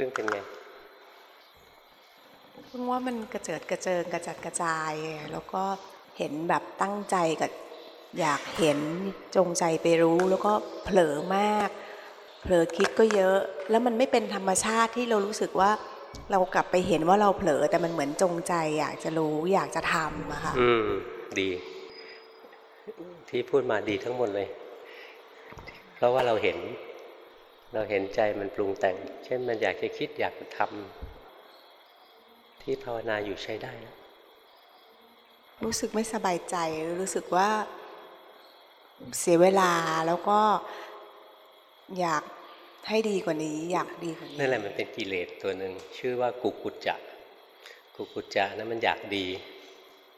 พึ่งเป็นไงเพิ่งว่ามันกระเจิดกระเจิงกระจัดกระจาย แล้วก็เห็นแบบตั้งใจกับอยากเห็นจงใจไปรู้แล้วก็เผลอมาก เผลอคิดก็เยอะ แล้วมันไม่เป็นธรรมชาติที่เรารู้สึกว่าเรากลับไปเห็นว่าเราเผลอแต่มันเหมือนจงใจ อยากจะรู้อยากจะทำอะค่ะอืมดี ที่พูดมาดีทั้งหมดเลย เพราะว่าเราเห็น เราเห็นใจมันปรุงแต่ง เช่นมันอยากจะคิดอยากจะทำที่ภาวนาอยู่ใช้ได้แล้วรู้สึกไม่สบายใจ รู้สึกว่าเสียเวลาแล้วก็อยากให้ดีกว่านี้ อยากดีกว่านี้นั่นแหละมันเป็นกิเลสตัวหนึ่งชื่อว่ากุกุจจะกุกุจจะนั้นมันอยากดี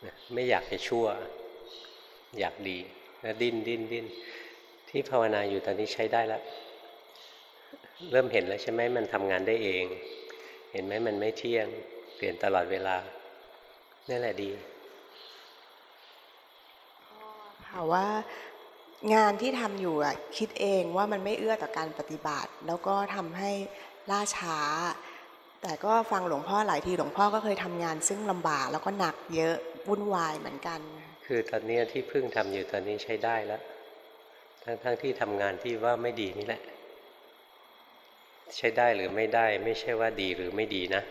นะไม่อยากจะชั่ว อยากดีแล้วดิ้นดิ้นดิ้นที่ภาวนาอยู่ตอนนี้ใช้ได้แล้ว เริ่มเห็นแล้วใช่ไหมมันทำงานได้เอง เห็นไหมมันไม่เที่ยง เปลี่ยนตลอดเวลานั่นแหละดีค่ะว่างานที่ทำอยู่อะคิดเองว่ามันไม่เอื้อต่อการปฏิบัติ แล้วก็ทำให้ล่าช้า แต่ก็ฟังหลวงพ่อหลายทีหลวงพ่อก็เคยทำงานซึ่งลำบากแล้วก็หนักเยอะวุ่นวายเหมือนกัน คือตอนนี้ที่พึ่งทำอยู่ตอนนี้ใช้ได้แล้วทั้งๆทที่ทำงานที่ว่าไม่ดีนี่แหละ ใช้ได้หรือไม่ได้ ไม่ใช่ว่าดีหรือไม่ดีนะ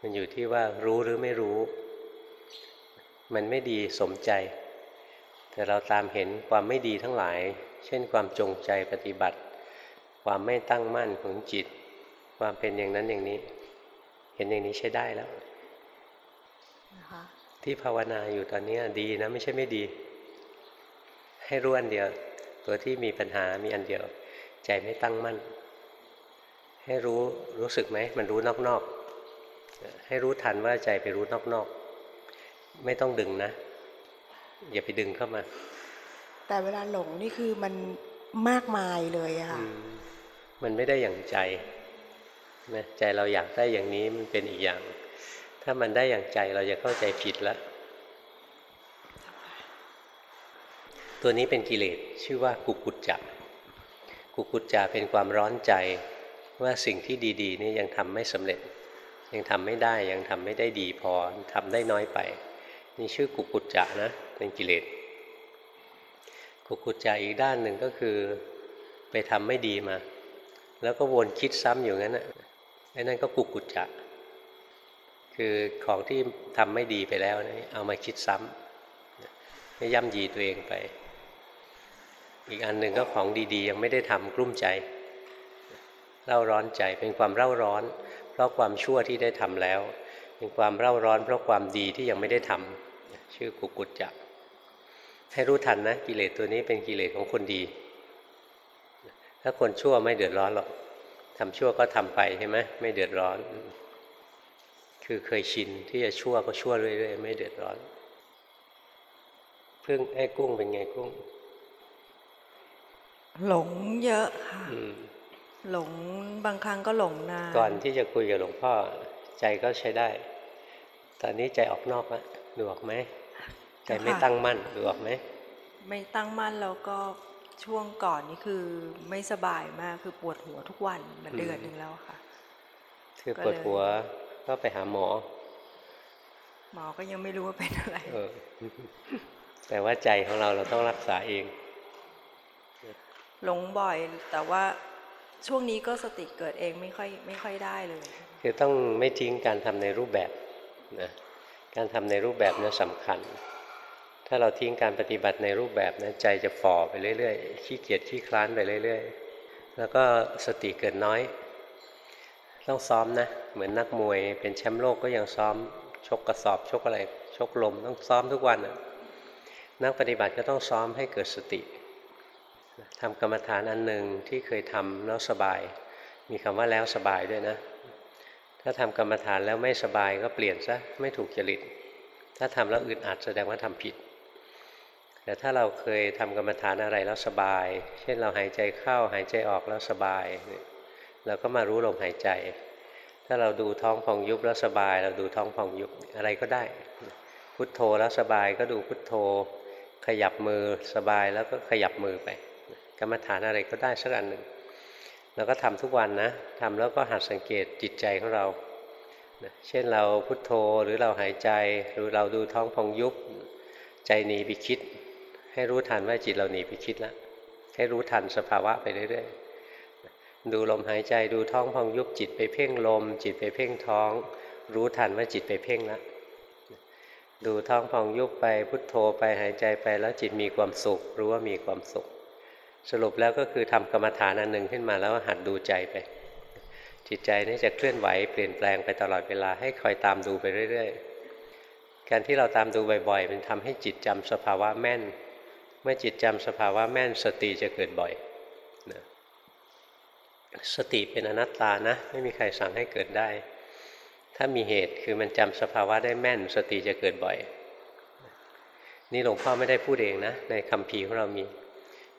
มันอยู่ที่ว่ารู้หรือไม่รู้ มันไม่ดีสมใจ แต่เราตามเห็นความไม่ดีทั้งหลาย เช่นความจงใจปฏิบัติ ความไม่ตั้งมั่นของจิต ความเป็นอย่างนั้นอย่างนี้ เห็นอย่างนี้ใช้ได้แล้วนะคะที่ภาวนาอยู่ตอนนี้ดีนะ ไม่ใช่ไม่ดี ให้รู้อันเดียว ตัวที่มีปัญหามีอันเดียว ใจไม่ตั้งมั่น ให้รู้รู้สึกไหมมันรู้นอกๆ ให้รู้ทันว่าใจไปรู้นอกๆ ไม่ต้องดึงนะ อย่าไปดึงเข้ามา แต่เวลาหลงนี่คือมันมากมายเลยอะค่ะอืมมันไม่ได้อย่างใจนะใจเราอยากได้อย่างนี้มันเป็นอีกอย่าง ถ้ามันได้อย่างใจเราจะเข้าใจผิดแล้วตัวนี้เป็นกิเลสชื่อว่ากุกุจจะกุกุจจะเป็นความร้อนใจ ว่าสิ่งที่ดีๆนี่ยังทำไม่สำเร็จ ยังทำไม่ได้ยังทำไม่ได้ดีพอทำได้น้อยไป นี่ชื่อกุกุจจะนะเป็นกิเลสกุกุจจะอีกด้านหนึ่งก็คือไปทำไม่ดีมา แล้วก็วนคิดซ้ำอยู่งั้นนะไอ้นั่นก็กุกุจจะคือของที่ทำไม่ดีไปแล้วนี่เอามาคิดซ้ำไม่ย่ำยีตัวเองไป อีกอันหนึ่งก็ของดีๆ ยังไม่ได้ทำกลุ้มใจ เร่าร้อนใจเป็นความเร่าร้อน เพราะความชั่วที่ได้ทำแล้ว เป็นความเร่าร้อน เพราะความดีที่ยังไม่ได้ทำชื่อกุกุจจะให้รู้ทันนะกิเลสตัวนี้เป็นกิเลสของคนดี ถ้าคนชั่วไม่เดือดร้อนหรอกทำชั่วก็ทำไปใช่ไหมไม่เดือดร้อน คือเคยชินที่จะชั่วก็ชั่วเรื่อยๆไม่เดือดร้อน เพิ่งไอ้กุ้งเป็นไงกุ้ง หลงเยอะค่ะอืม หลงบางครั้งก็หลงนานก่อนที่จะคุยกับหลวงพ่อใจก็ใช้ได้ ตอนนี้ใจออกนอกแล้วดูออกไหมใจไม่ตั้งมั่นดูออกไหมไม่ตั้งมั่นแล้วก็ช่วงก่อนนี่คือไม่สบายมากคือปวดหัวทุกวันมาเดือนหนึ่งแล้วค่ะ คือก็ปวดเลยหัวก็ไปหาหมอ หมอก็ยังไม่รู้ว่าเป็นอะไรเออแต่ว่าใจของเราเราต้องรักษาเอง หลงบ่อยแต่ว่า ช่วงนี้ก็สติเกิดเองไม่ค่อยไม่ค่อยได้เลย คือต้องไม่ทิ้งการทำในรูปแบบนะการทำในรูปแบบเนี่ยสำคัญ ถ้าเราทิ้งการปฏิบัติในรูปแบบนะใจจะฝ่อไปเรื่อยๆขี้เกียจขี้คลานไปเรื่อยๆ แล้วก็สติเกิดน้อย ต้องซ้อมนะ เหมือนนักมวยเป็นแชมป์โลกก็ยังซ้อม ชกกระสอบชกอะไร ชกลมต้องซ้อมทุกวันนะนักปฏิบัติก็ต้องซ้อมให้เกิดสติ ทำกรรมฐานอันหนึ่งที่เคยทำแล้วสบาย มีคำว่าแล้วสบายด้วยนะ ถ้าทำกรรมฐานแล้วไม่สบายก็เปลี่ยนซะไม่ถูกจริต ถ้าทำแล้วอึดอัดแสดงว่าทำผิด แต่ถ้าเราเคยทำกรรมฐานอะไรแล้วสบาย เช่นเราหายใจเข้าหายใจออกแล้วสบาย เราก็มารู้ลมหายใจ ถ้าเราดูท้องพองยุบแล้วสบาย เราดูท้องพองยุบอะไรก็ได้ พุทโธแล้วสบายก็ดูพุทโธ ขยับมือสบายแล้วก็ขยับมือไป กรรมฐานอะไรก็ได้สักอันหนึ่งแล้วก็ทำทุกวันนะทำแล้วก็หัดสังเกตจิตใจของเราเช่นเราพุโทโธหรือเราหายใจหรือเราดูท้องพองยุบใจหนีไปคิด ให้รู้ทันว่าจิตเราหนีไปคิดแล้วให้รู้ทันสภาวะไปเรื่อยๆดูลมหายใจดูท้องพองยุบจิตไปเพ่งลม จิตไปเพ่งท้อง รู้ทันว่าจิตไปเพ่งแล้วดูท้องพองยุบไปพุทโธไปหายใจไปแล้วจิตมีความสุข รู้ว่ามีความสุข สรุปแล้วก็คือทำกรรมฐานอันหนึ่งขึ้นมาแล้วหัดดูใจไป จิตใจนี่จะเคลื่อนไหวเปลี่ยนแปลงไปตลอดเวลาให้คอยตามดูไปเรื่อย ๆ การที่เราตามดูบ่อยๆมันทำให้จิตจำสภาวะแม่น เมื่อจิตจำสภาวะแม่นสติจะเกิดบ่อยนะสติเป็นอนัตตานะ ไม่มีใครสั่งให้เกิดได้ ถ้ามีเหตุคือมันจำสภาวะได้แม่น สติจะเกิดบ่อย นี่หลวงพ่อไม่ได้พูดเองนะ ในคำพีของเรามี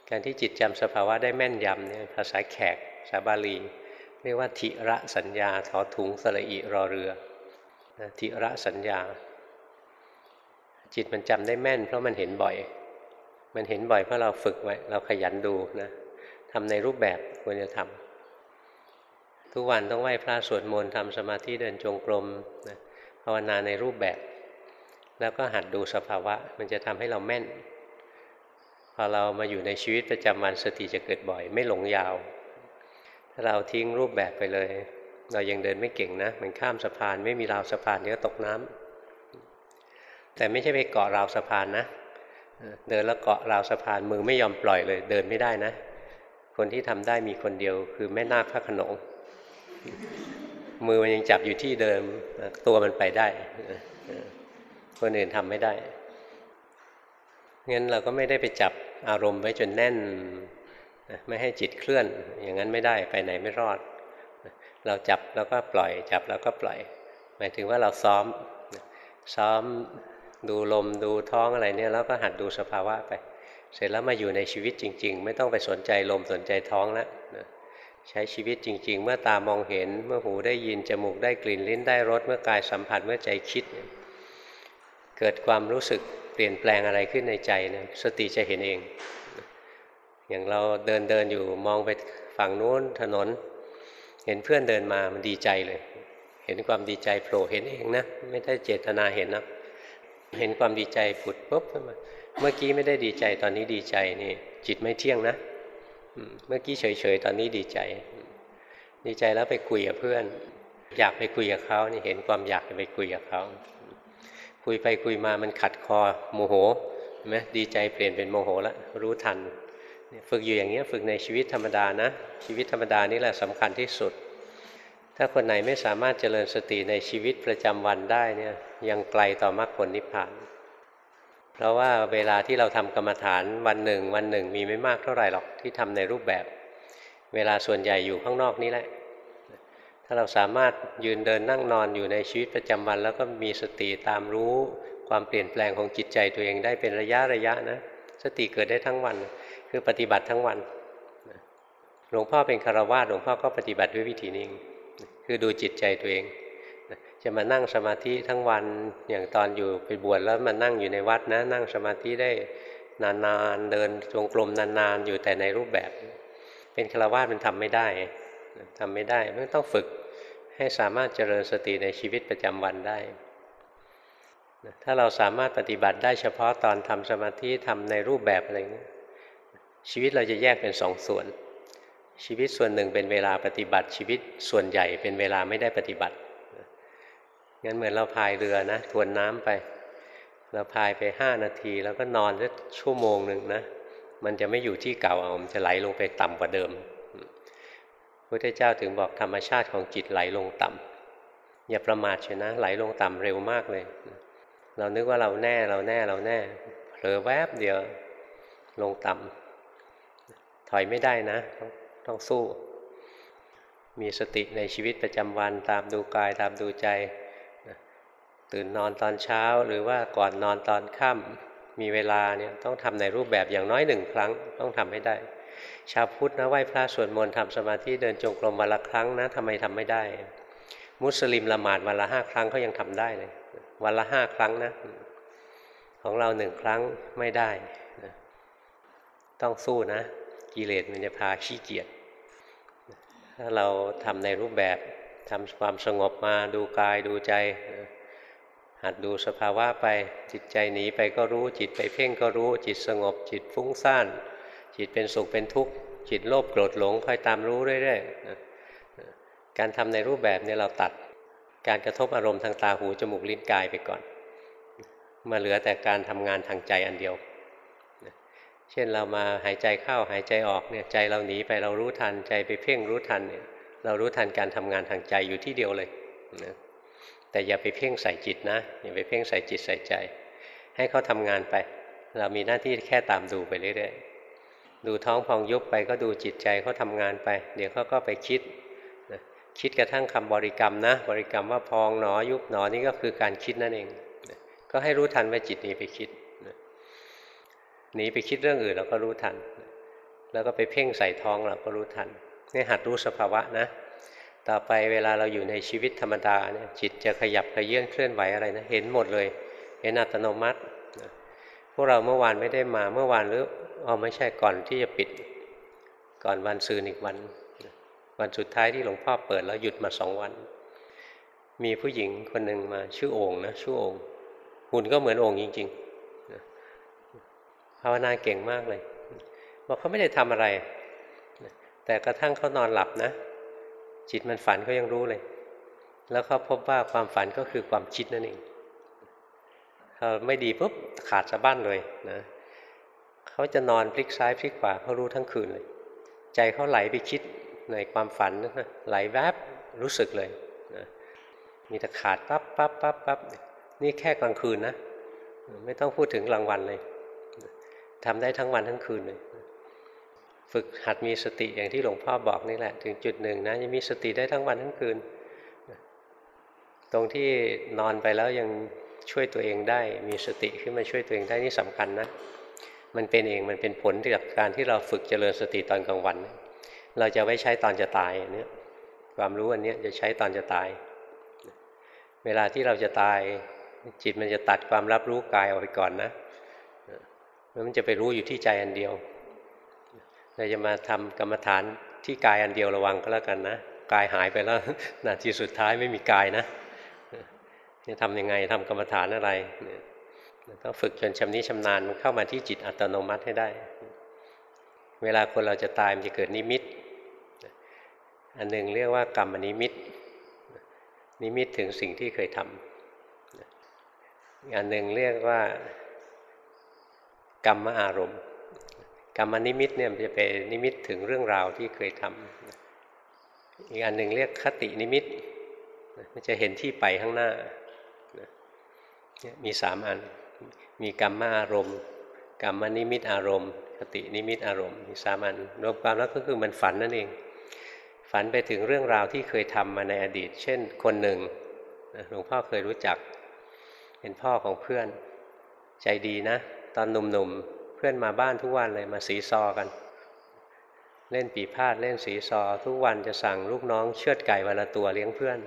การที่จิตจำสภาวะได้แม่นยำเนี่ยภาษาแขกภาบาลี เรียกว่าทิระสัญญาถอถุงสระอิรอเรือทิระสัญญา จิตมันจำได้แม่น เพราะมันเห็นบ่อย มันเห็นบ่อยเพราะเราฝึกไว้ เราขยันดูนะทำในรูปแบบควรจะทำทุกวันต้องไหว้พระสวดมนต์ทำสมาธิเดินจงกรมนะภาวนาในรูปแบบ แล้วก็หัดดูสภาวะ มันจะทำให้เราแม่น อเรามาอยู่ในชีวิตประจำวันสติจะเกิดบ่อย ไม่หลงยาว ถ้าเราทิ้งรูปแบบไปเลย เรายังเดินไม่เก่งนะมันข้ามสะพาน ไม่มีราวสะพานเดี๋ยวตกน้ำแต่ไม่ใช่ไปเกาะราวสะพานนะเดินแล้วเกาะราวสะพานมือไม่ยอมปล่อยเลย เดินไม่ได้นะ คนที่ทำได้มีคนเดียว คือแม่นาคพระขนงมือมันยังจับอยู่ที่เดิมตัวมันไปได้คนอื่นทำไม่ได้งั้นเราก็ไม่ได้ไปจับ อารมณ์ไว้จนแน่น ไม่ให้จิตเคลื่อน อย่างนั้นไม่ได้ไปไหนไม่รอด เราจับแล้วก็ปล่อย จับแล้วก็ปล่อย หมายถึงว่าเราซ้อม ซ้อมดูลมดูท้องอะไรเนี่ยแล้วก็หัดดูสภาวะไป เสร็จแล้วมาอยู่ในชีวิตจริง ๆ ไม่ต้องไปสนใจลมสนใจท้องแล้วใช้ชีวิตจริง ๆ เมื่อตามองเห็นเมื่อหูได้ยินจมูกได้กลิ่นลิ้นได้รสเมื่อกายสัมผัสเมื่อใจคิด เกิดความรู้สึก ปลี่ยนแปลงอะไรขึ้นในใจนี่ยสติจะเห็นเอง อย่างเราเดินเดินอยู่มองไปฝั่งนู้นถนน เห็นเพื่อนเดินมามันดีใจเลย เห็นความดีใจโผล่เห็นเองนะไม่ได้เจตนาเห็นนะเห็นความดีใจผุดปุ๊บขึ้นมาเมื่อกี้ไม่ได้ดีใจตอนนี้ดีใจนี่ จิตไม่เที่ยงนะเมื่อกี้เฉยๆตอนนี้ดีใจ ดีใจแล้วไปคุยกับเพื่อน อยากไปคุยกับเขานี่เห็นความอยากไปคุยกับเขา คุยไปคุยมามันขัดคอโมโหไหมดีใจเปลี่ยนเป็นโมโหแล้วรู้ทันฝึกอยู่อย่างนี้ฝึกในชีวิตธรรมดานะ ชีวิตธรรมดานี่แหละสำคัญที่สุด ถ้าคนไหนไม่สามารถเจริญสติในชีวิตประจำวันได้เนี่ยยังไกลต่อมรรคผลนิพพาน เพราะว่าเวลาที่เราทำกรรมฐานวันหนึ่ง วันหนึ่งมีไม่มากเท่าไหร่หรอกที่ทำในรูปแบบ เวลาส่วนใหญ่อยู่ข้างนอกนี้แหละ ถ้าเราสามารถยืนเดินนั่งนอนอยู่ในชีวิตประจำวัน แล้วก็มีสติตามรู้ความเปลี่ยนแปลงของจิตใจตัวเองได้เป็นระยะระยะนะ สติเกิดได้ทั้งวัน คือปฏิบัติทั้งวันหลวงพ่อเป็นคารวาสหลวงพ่อก็ปฏิบัติด้วยวิธีนี้คือดูจิตใจตัวเองจะมานั่งสมาธิทั้งวันอย่างตอนอยู่ไปบวชแล้วมานั่งอยู่ในวัดนะ นั่งสมาธิได้นานๆเดินจงกรมนานๆ อยู่แต่ในรูปแบบ เป็นคารวาสมันทำไม่ได้ทำไม่ได้ไม่ต้องฝึก ให้สามารถเจริญสติในชีวิตประจำวันได้ ถ้าเราสามารถปฏิบัติได้เฉพาะตอนทำสมาธิทำในรูปแบบอะไรเงี้ยชีวิตเราจะแยกเป็นสองส่วน ชีวิตส่วนหนึ่งเป็นเวลาปฏิบัติ ชีวิตส่วนใหญ่เป็นเวลาไม่ได้ปฏิบัติงั้นเหมือนเราพายเรือนะทวนน้ำไป เราพายไปห้านาที แล้วก็นอนสักชั่วโมงหนึ่งนะมันจะไม่อยู่ที่เก่าเอามันจะไหลลงไปต่ำกว่าเดิม พระเจ้าถึงบอกธรรมชาติของจิตไหลลงต่ำอย่าประมาทเชนะ ไหลลงต่ำเร็วมากเลย เรานึกว่าเราแน่เราแน่เราแน่เผลอแวบเดียวลงต่ำถอยไม่ได้นะต้องต้องสู้ มีสติในชีวิตประจำวันตามดูกายตามดูใจ ตื่นนอนตอนเช้าหรือว่าก่อนนอนตอนค่ำมีเวลาเนี่ยต้องทำในรูปแบบอย่างน้อยหนึ่งครั้งต้องทำให้ได้ ชาวพุทธนะไหว้พระสวดมนต์ทำสมาธิเดินจงกรมวันละครั้งนะทำไมทำไม่ได้ มุสลิมละหมาดวันละห้าครั้งเขายังทำได้เลย วันละห้าครั้งนะ ของเราหนึ่งครั้งไม่ได้ต้องสู้นะ กิเลสมันจะพาขี้เกียจถ้าเราทำในรูปแบบทำความสงบมาดูกายดูใจหัดดูสภาวะไปจิตใจหนีไปก็รู้จิตไปเพ่งก็รู้จิตสงบจิตฟุ้งซ่าน จิตเป็นสุขเป็นทุกข์จิตโลภโกรธหลงคอยตามรู้เรื่อยๆการทำในรูปแบบนี้เราตัดการกระทบอารมณ์ทางตาหูจมูกลิ้นกายไปก่อน มาเหลือแต่การทำงานทางใจอันเดียว เช่นเรามาหายใจเข้าหายใจออกเนี่ยใจเราหนีไปเรารู้ทันใจไปเพ่งรู้ทันเนี่ยเรารู้ทันการทำงานทางใจอยู่ที่เดียวเลยนะแต่อย่าไปเพ่งใส่จิตนะอย่าไปเพ่งใส่จิตใส่ใจ ให้เขาทำงานไป เรามีหน้าที่แค่ตามดูไปเรื่อยๆ ดูท้องพองยุบไปก็ดูจิตใจเขาทำงานไป เดี๋ยวเขาก็ไปคิดนะคิดกระทั่งคำบริกรรมนะ บริกรรมว่าพองหนอยุบหนอนี่ก็คือการคิดนั่นเองนะก็ให้รู้ทันว่าจิตหนีไปคิดนะหนีไปคิดเรื่องอื่นเราก็รู้ทัน แล้วก็ไปเพ่งใส่ท้องเราก็รู้ทันนี่หัดรู้สภาวะนะ ต่อไปเวลาเราอยู่ในชีวิตธรรมดาเนี่ยจิตจะขยับขยื่นเคลื่อนไหวอะไรนะเห็นหมดเลย เห็นอัตโนมัตินะพวกเราเมื่อวานไม่ได้มาเมื่อวานหรือ อ๋อไม่ใช่ก่อนที่จะปิด ก่อนวันซืนอีกวัน วันสุดท้ายที่หลวงพ่อเปิดแล้วหยุดมาสองวัน มีผู้หญิงคนหนึ่งมาชื่อโองนะชื่อโองหุ่นก็เหมือนโองจริงๆภาวนาเก่งมากเลยบอกเขาไม่ได้ทำอะไร แต่กระทั่งเขานอนหลับนะ จิตมันฝันเขายังรู้เลย แล้วเขาพบว่าความฝันก็คือความคิดนั่นเองเขาไม่ดีปุ๊บขาดสะบั้นเลยนะ เขาจะนอนพลิกซ้ายพลิกขวาเขารู้ทั้งคืนเลย ใจเขาไหลไปคิดในความฝันนะไหลแวบรู้สึกเลยนะมีแต่ขาดปั๊บปั๊บปั๊บปั๊บนี่แค่กลางคืนนะ ไม่ต้องพูดถึงกลางวันเลยทำได้ทั้งวันทั้งคืนเลย ฝึกหัดมีสติอย่างที่หลวงพ่อบอกนี่แหละ ถึงจุดหนึ่งนะยังมีสติได้ทั้งวันทั้งคืน ตรงที่นอนไปแล้วยังช่วยตัวเองได้ มีสติขึ้นมาช่วยตัวเองได้นี่สำคัญนะ มันเป็นเองมันเป็นผลจากการที่เราฝึกเจริญสติตอนกลางวัน เราจะไว้ใช้ตอนจะตายอันนี้ความรู้อันนี้จะใช้ตอนจะตาย เวลาที่เราจะตาย จิตมันจะตัดความรับรู้กายออกไปก่อนนะแล้วมันจะไปรู้อยู่ที่ใจอันเดียวเราจะมาทำกรรมฐานที่กายอันเดียวระวังก็แล้วกันนะกายหายไปแล้วนาทีสุดท้ายไม่มีกายนะจะทำยังไงทำกรรมฐานอะไร ต้องฝึกจนชำนิชำนาญมันเข้ามาที่จิตอัตโนมัติให้ได้ เวลาคนเราจะตายมันจะเกิดนิมิต อันหนึ่งเรียกว่ากรรมนิมิต นิมิตถึงสิ่งที่เคยทำอันหนึ่งเรียกว่ากรรมอารมณ์กรรมนิมิตเนี่ยมันจะเป็นนิมิตถึงเรื่องราวที่เคยทำอีกอันหนึ่งเรียกคตินิมิตมันจะเห็นที่ไปข้างหน้ามีสามอัน มีกรรมอารมณ์กรรมนิมิตอารมณ์คตินิมิตอารมณ์มีสามอันรวมความแล้วก็คือมันฝันนั่นเอง ฝันไปถึงเรื่องราวที่เคยทำมาในอดีต เช่นคนหนึ่งหลวงพ่อเคยรู้จัก เป็นพ่อของเพื่อนใจดีนะ ตอนหนุ่มๆ เพื่อนมาบ้านทุกวันเลยมาสีซอกัน เล่นปีพาดเล่นสีซอ ทุกวันจะสั่งลูกน้องเชือดไก่วันละตัวเลี้ยงเพื่อน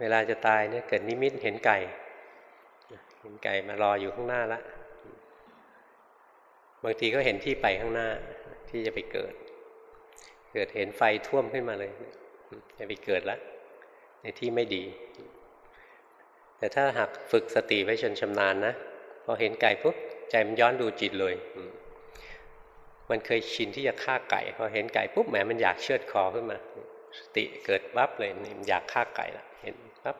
เวลาจะตายเนี่ยเกิดนิมิตเห็นไก่็นไก่มารออยู่ข้างหน้าละบางทีก็เห็นที่ไปข้างหน้าที่จะไปเกิด เกิดเห็นไฟท่วมขึ้นมาเลยจะไปเกิดแล้วในที่ไม่ดี แต่ถ้าหากฝึกสติไว้จนชำนาญนะพอเห็นไก่ปุ๊บใจมันย้อนดูจิตเลย มันเคยชินที่จะฆ่าไก่พอเห็นไก่ปุ๊บแหมมันอยากเชือดคอขึ้นมา สติเกิดปั๊บเลยมันอยากฆ่าไก่ละเห็นปั๊บ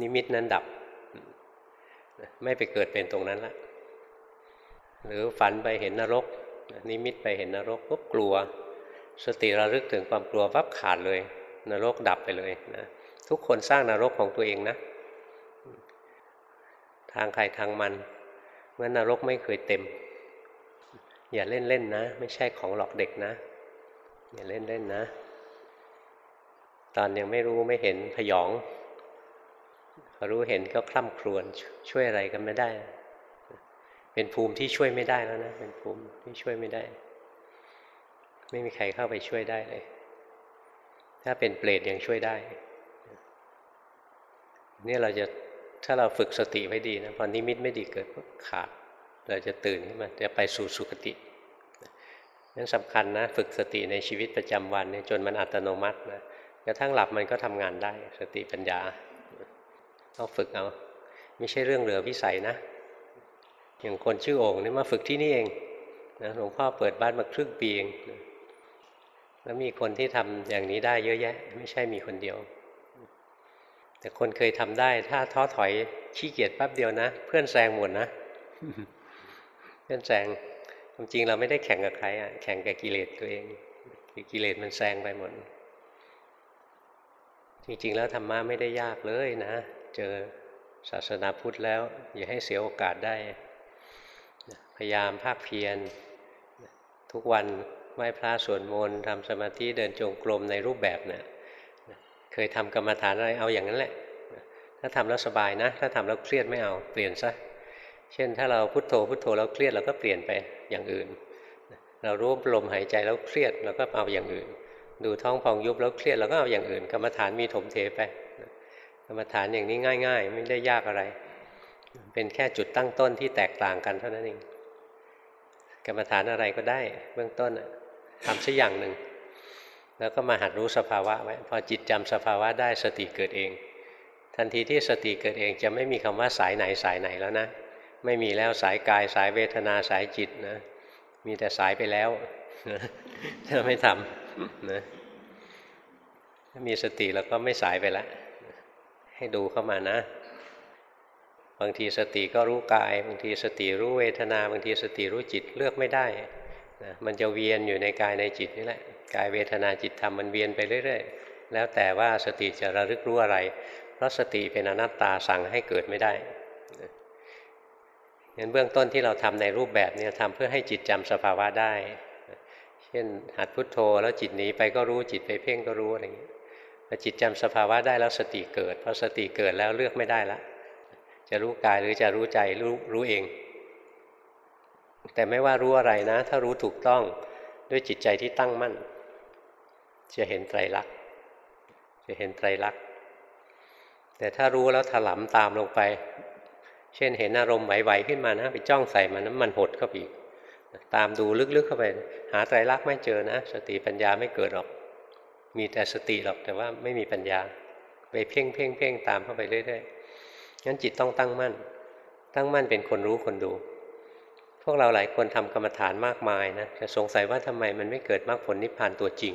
นิมิตนั้นดับ ไม่ไปเกิดเป็นตรงนั้นละหรือฝันไปเห็นนรก นิมิตไปเห็นนรกปุ๊บกลัว สติระลึกถึงความกลัวปั๊บขาดเลย นรกดับไปเลยนะทุกคนสร้างนรกของตัวเองนะ ทางใครทางมันเมื่อนรกไม่เคยเต็ม อย่าเล่นเล่นนะ ไม่ใช่ของหลอกเด็กนะ อย่าเล่นเล่นนะ ตอนยังไม่รู้ไม่เห็นพยอง รู้เห็นก็คล่ำครวญช่วยอะไรกันไม่ได้ เป็นภูมิที่ช่วยไม่ได้แล้วนะเป็นภูมิที่ช่วยไม่ได้ ไม่มีใครเข้าไปช่วยได้เลย ถ้าเป็นเปรตยังช่วยได้เนี่ยเราจะถ้าเราฝึกสติไว้ดีนะพอนิมิตไม่ดีเกิดก็ขาดเราจะตื่นขึ้นมาจะไปสู่สุคตินั้นสำคัญนะฝึกสติในชีวิตประจำวันเนี่ยจนมันอัตโนมัตินะกระทั่งหลับมันก็ทำงานได้สติปัญญา ต้องฝึกเอา ไม่ใช่เรื่องเหลือวิสัยนะ อย่างคนชื่อโอ่งนี่มาฝึกที่นี่เองนะหลวงพ่อเปิดบ้านมาครึ่งปีเองแล้วมีคนที่ทำอย่างนี้ได้เยอะแยะ ไม่ใช่มีคนเดียว แต่คนเคยทำได้ ถ้าท้อถอยขี้เกียจแป๊บเดียวนะ เพื่อนแซงหมดนะ เพื่อนแซงความจริงเราไม่ได้แข่งกับใครอะแข่งกับกิเลสตัวเองกิเลสมันแซงไปหมดจริงๆแล้วธรรมะไม่ได้ยากเลยนะ เจอศาสนาพุทธแล้ว อย่าให้เสียโอกาสได้ พยายามภาคเพียรทุกวันไหว้พระสวดมนต์ทำสมาธิเดินจงกรมในรูปแบบเนะี่ยเคยทำกรรมฐานอะไรเอาอย่างนั้นแหละ ถ้าทำแล้วสบายนะ ถ้าทำแล้วเครียดไม่เอาเปลี่ยนซะเช่น ถ้าเราพุโทโธพุโทโธแล้วเครียดเราก็เปลี่ยนไปอย่างอื่น เรารู้ลมหายใจแล้วเครียดเราก็เอาอย่างอื่น ดูท้องพองยุบแล้วเครียดเราก็เอาอย่างอื่น กรรมฐานมีถมเทไป กรรมฐานอย่างนี้ง่าย ๆ ไม่ได้ยากอะไร เป็นแค่จุดตั้งต้นที่แตกต่างกันเท่านั้นเองกรรมฐานอะไรก็ได้เบื้องต้นทำสักอย่างหนึ่งแล้วก็มาหัดรู้สภาวะไว้พอจิตจำสภาวะได้สติเกิดเอง ทันทีที่สติเกิดเองจะไม่มีคำว่าสายไหนสายไหนแล้วนะ ไม่มีแล้วสายกายสายเวทนาสายจิตนะ มีแต่สายไปแล้วถ้าไม่ทำนะถ้ามีสติแล้วก็ไม่สายไปแล้ว ให้ดูเข้ามานะ บางทีสติก็รู้กาย บางทีสติรู้เวทนา บางทีสติรู้จิตเลือกไม่ได้นะมันจะเวียนอยู่ในกายในจิตนี่แหละกายเวทนาจิตธรรมมันเวียนไปเรื่อยๆ แล้วแต่ว่าสติจะระลึกรู้อะไร เพราะสติเป็นอนัตตาสั่งให้เกิดไม่ได้งั้นเบื้องต้นที่เราทำในรูปแบบเนี้ทำเพื่อให้จิตจำสภาวะได้ เช่นหัดพุดโทโธแล้วจิตหนีไปก็รู้จิตไปเพ่งก็รู้อะไรอย่างนี้ พอจิตจำสภาวะได้แล้วสติเกิดพอสติเกิดแล้วเลือกไม่ได้ละจะรู้กายหรือจะรู้ใจรู้รู้เอง แต่ไม่ว่ารู้อะไรนะ ถ้ารู้ถูกต้องด้วยจิตใจที่ตั้งมั่น จะเห็นไตรลักษณ์จะเห็นไตรลักษณ์แต่ถ้ารู้แล้วถลำตามลงไป เช่นเห็นอารมณ์ไหวๆขึ้นมานะ ไปจ้องใส่มันน้ำมันหดเข้าไปอีกตามดูลึกๆเข้าไป หาไตรลักษณ์ไม่เจอนะ สติปัญญาไม่เกิดหรอก มีแต่สติหรอกแต่ว่าไม่มีปัญญา ไปเพ่งเพ่งเพ่งตามเข้าไปเรื่อยๆงั้นจิตต้องตั้งมั่น ตั้งมั่นเป็นคนรู้คนดู พวกเราหลายคนทำกรรมฐานมากมายนะจะสงสัยว่าทำไมมันไม่เกิดมรรคผลนิพพานตัวจริง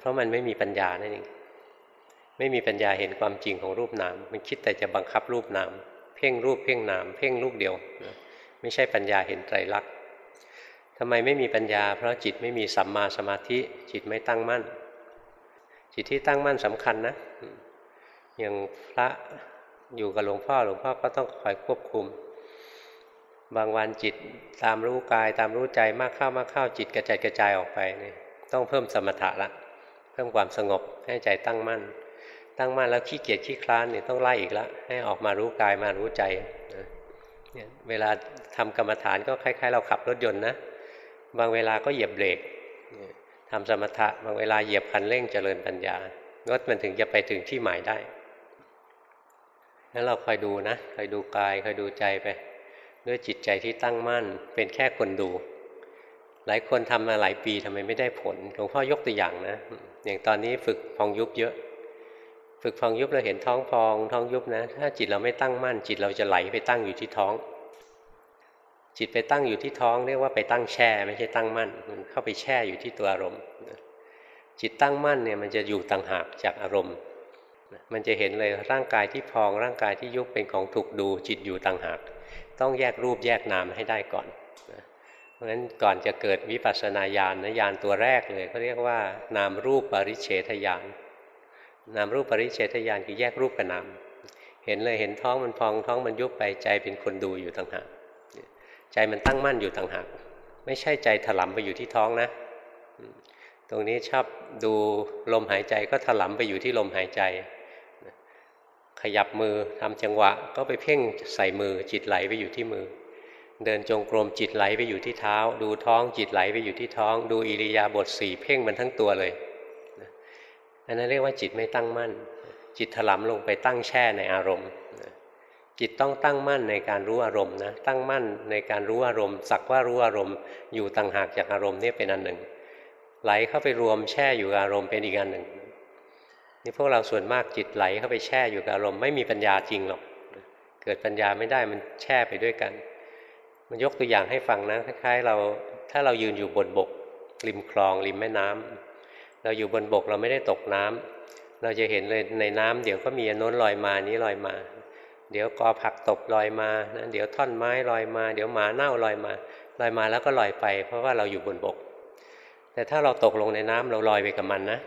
เพราะมันไม่มีปัญญานั่นเองไม่มีปัญญาเห็นความจริงของรูปนาม มันคิดแต่จะบังคับรูปนาม เพ่งรูปเพ่งนาม เพ่งลูกเดียวนะไม่ใช่ปัญญาเห็นไตรลักษณ์ทำไมไม่มีปัญญา เพราะจิตไม่มีสัมมาสมาธิ จิตไม่ตั้งมั่น จิตที่ตั้งมั่นสำคัญนะ อย่างพระอยู่กับหลวงพ่อหลวงพ่อก็ต้องคอยควบคุม บางวันจิตตามรู้กายตามรู้ใจมากเข้ามากเข้าจิตกระจายกระจายออกไปนี่ต้องเพิ่มสมถะละ เพิ่มความสงบให้ใจตั้งมั่น ตั้งมั่นแล้วขี้เกียจขี้คลานนี่ต้องไล่อีกละให้ออกมารู้กายมารู้ใจเนี่ยเวลาทำกรรมฐานก็คล้ายๆ เราขับรถยนต์นะ บางเวลาก็เหยียบเบรก ทำสมถะบางเวลาเหยียบคันเร่งเจริญปัญญารถมันถึงจะไปถึงที่หมายได้นั้นเราคอยดูนะคอยดูกายคอยดูใจไป ด้วยจิตใจที่ตั้งมั่น เป็นแค่คนดู หลายคนทำมาหลายปีทำไมไม่ได้ผลหลวงพ่อยกตัวอย่างนะ อย่างตอนนี้ฝึกพองยุบเยอะ ฝึกพองยุบเราเห็นท้องพอง ท้องยุบนะ ถ้าจิตเราไม่ตั้งมั่น จิตเราจะไหลไปตั้งอยู่ที่ท้อง จิตไปตั้งอยู่ที่ท้องเรียกว่าไปตั้งแช่ไม่ใช่ตั้งมั่น มันเข้าไปแช่อยู่ที่ตัวอารมณ์จิตตั้งมั่นเนี่ยมันจะอยู่ต่างหากจากอารมณ์ มันจะเห็นเลยร่างกายที่พองร่างกายที่ยุบเป็นของถูกดู จิตอยู่ต่างหาก ต้องแยกรูปแยกนามให้ได้ก่อนเพราะฉะนั้นก่อนจะเกิดวิปัสสนาญาณนะญาณตัวแรกเลยเขาเรียกว่านามรูปปริเฉทญาณนามรูปปริเฉทญาณคือแยกรูปกับนามเห็นเลยเห็นท้องมันพองท้องมันยุบไปใจเป็นคนดูอยู่ต่างหาก ใจมันตั้งมั่นอยู่ต่างหากไม่ใช่ใจถลำไปอยู่ที่ท้องนะ ตรงนี้ชอบดูลมหายใจก็ถลำไปอยู่ที่ลมหายใจ ขยับมือทำจังหวะก็ไปเพ่งใส่มือจิตไหลไปอยู่ที่มือ เดินจงกรมจิตไหลไปอยู่ที่เท้า ดูท้องจิตไหลไปอยู่ที่ท้อง ดูอิริยาบถสี่เพ่งมันทั้งตัวเลยอันนั้นเรียกว่าจิตไม่ตั้งมั่น จิตถลำลงไปตั้งแช่ในอารมณ์ จิตต้องตั้งมั่นในการรู้อารมณ์นะตั้งมั่นในการรู้อารมณ์ สักว่ารู้อารมณ์ อยู่ต่างหากจากอารมณ์นี่เป็นอันหนึ่ง ไหลเข้าไปรวมแช่อยู่กับอารมณ์เป็นอีกอันหนึ่งนี่พวกเราส่วนมากจิตไหลเข้าไปแช่อยู่กับอารมณ์ไม่มีปัญญาจริงหรอกเกิดปัญญาไม่ได้มันแช่ไปด้วยกัน มันยกตัวอย่างให้ฟังนะคล้ายๆเราถ้าเรายืนอยู่บนบก ริมคลอง ริมแม่น้ำเราอยู่บนบกเราไม่ได้ตกน้ำเราจะเห็นเลยในน้ำเดี๋ยวก็มีอนน้นลอยมานี้ลอยมา เดี๋ยวกอผักตบลอยมานะเดี๋ยวท่อนไม้ลอยมา เดี๋ยวหมาเน่าลอยมา ลอยมาแล้วก็ลอยไป เพราะว่าเราอยู่บนบก แต่ถ้าเราตกลงในน้ำเราลอยไปกับมันนะ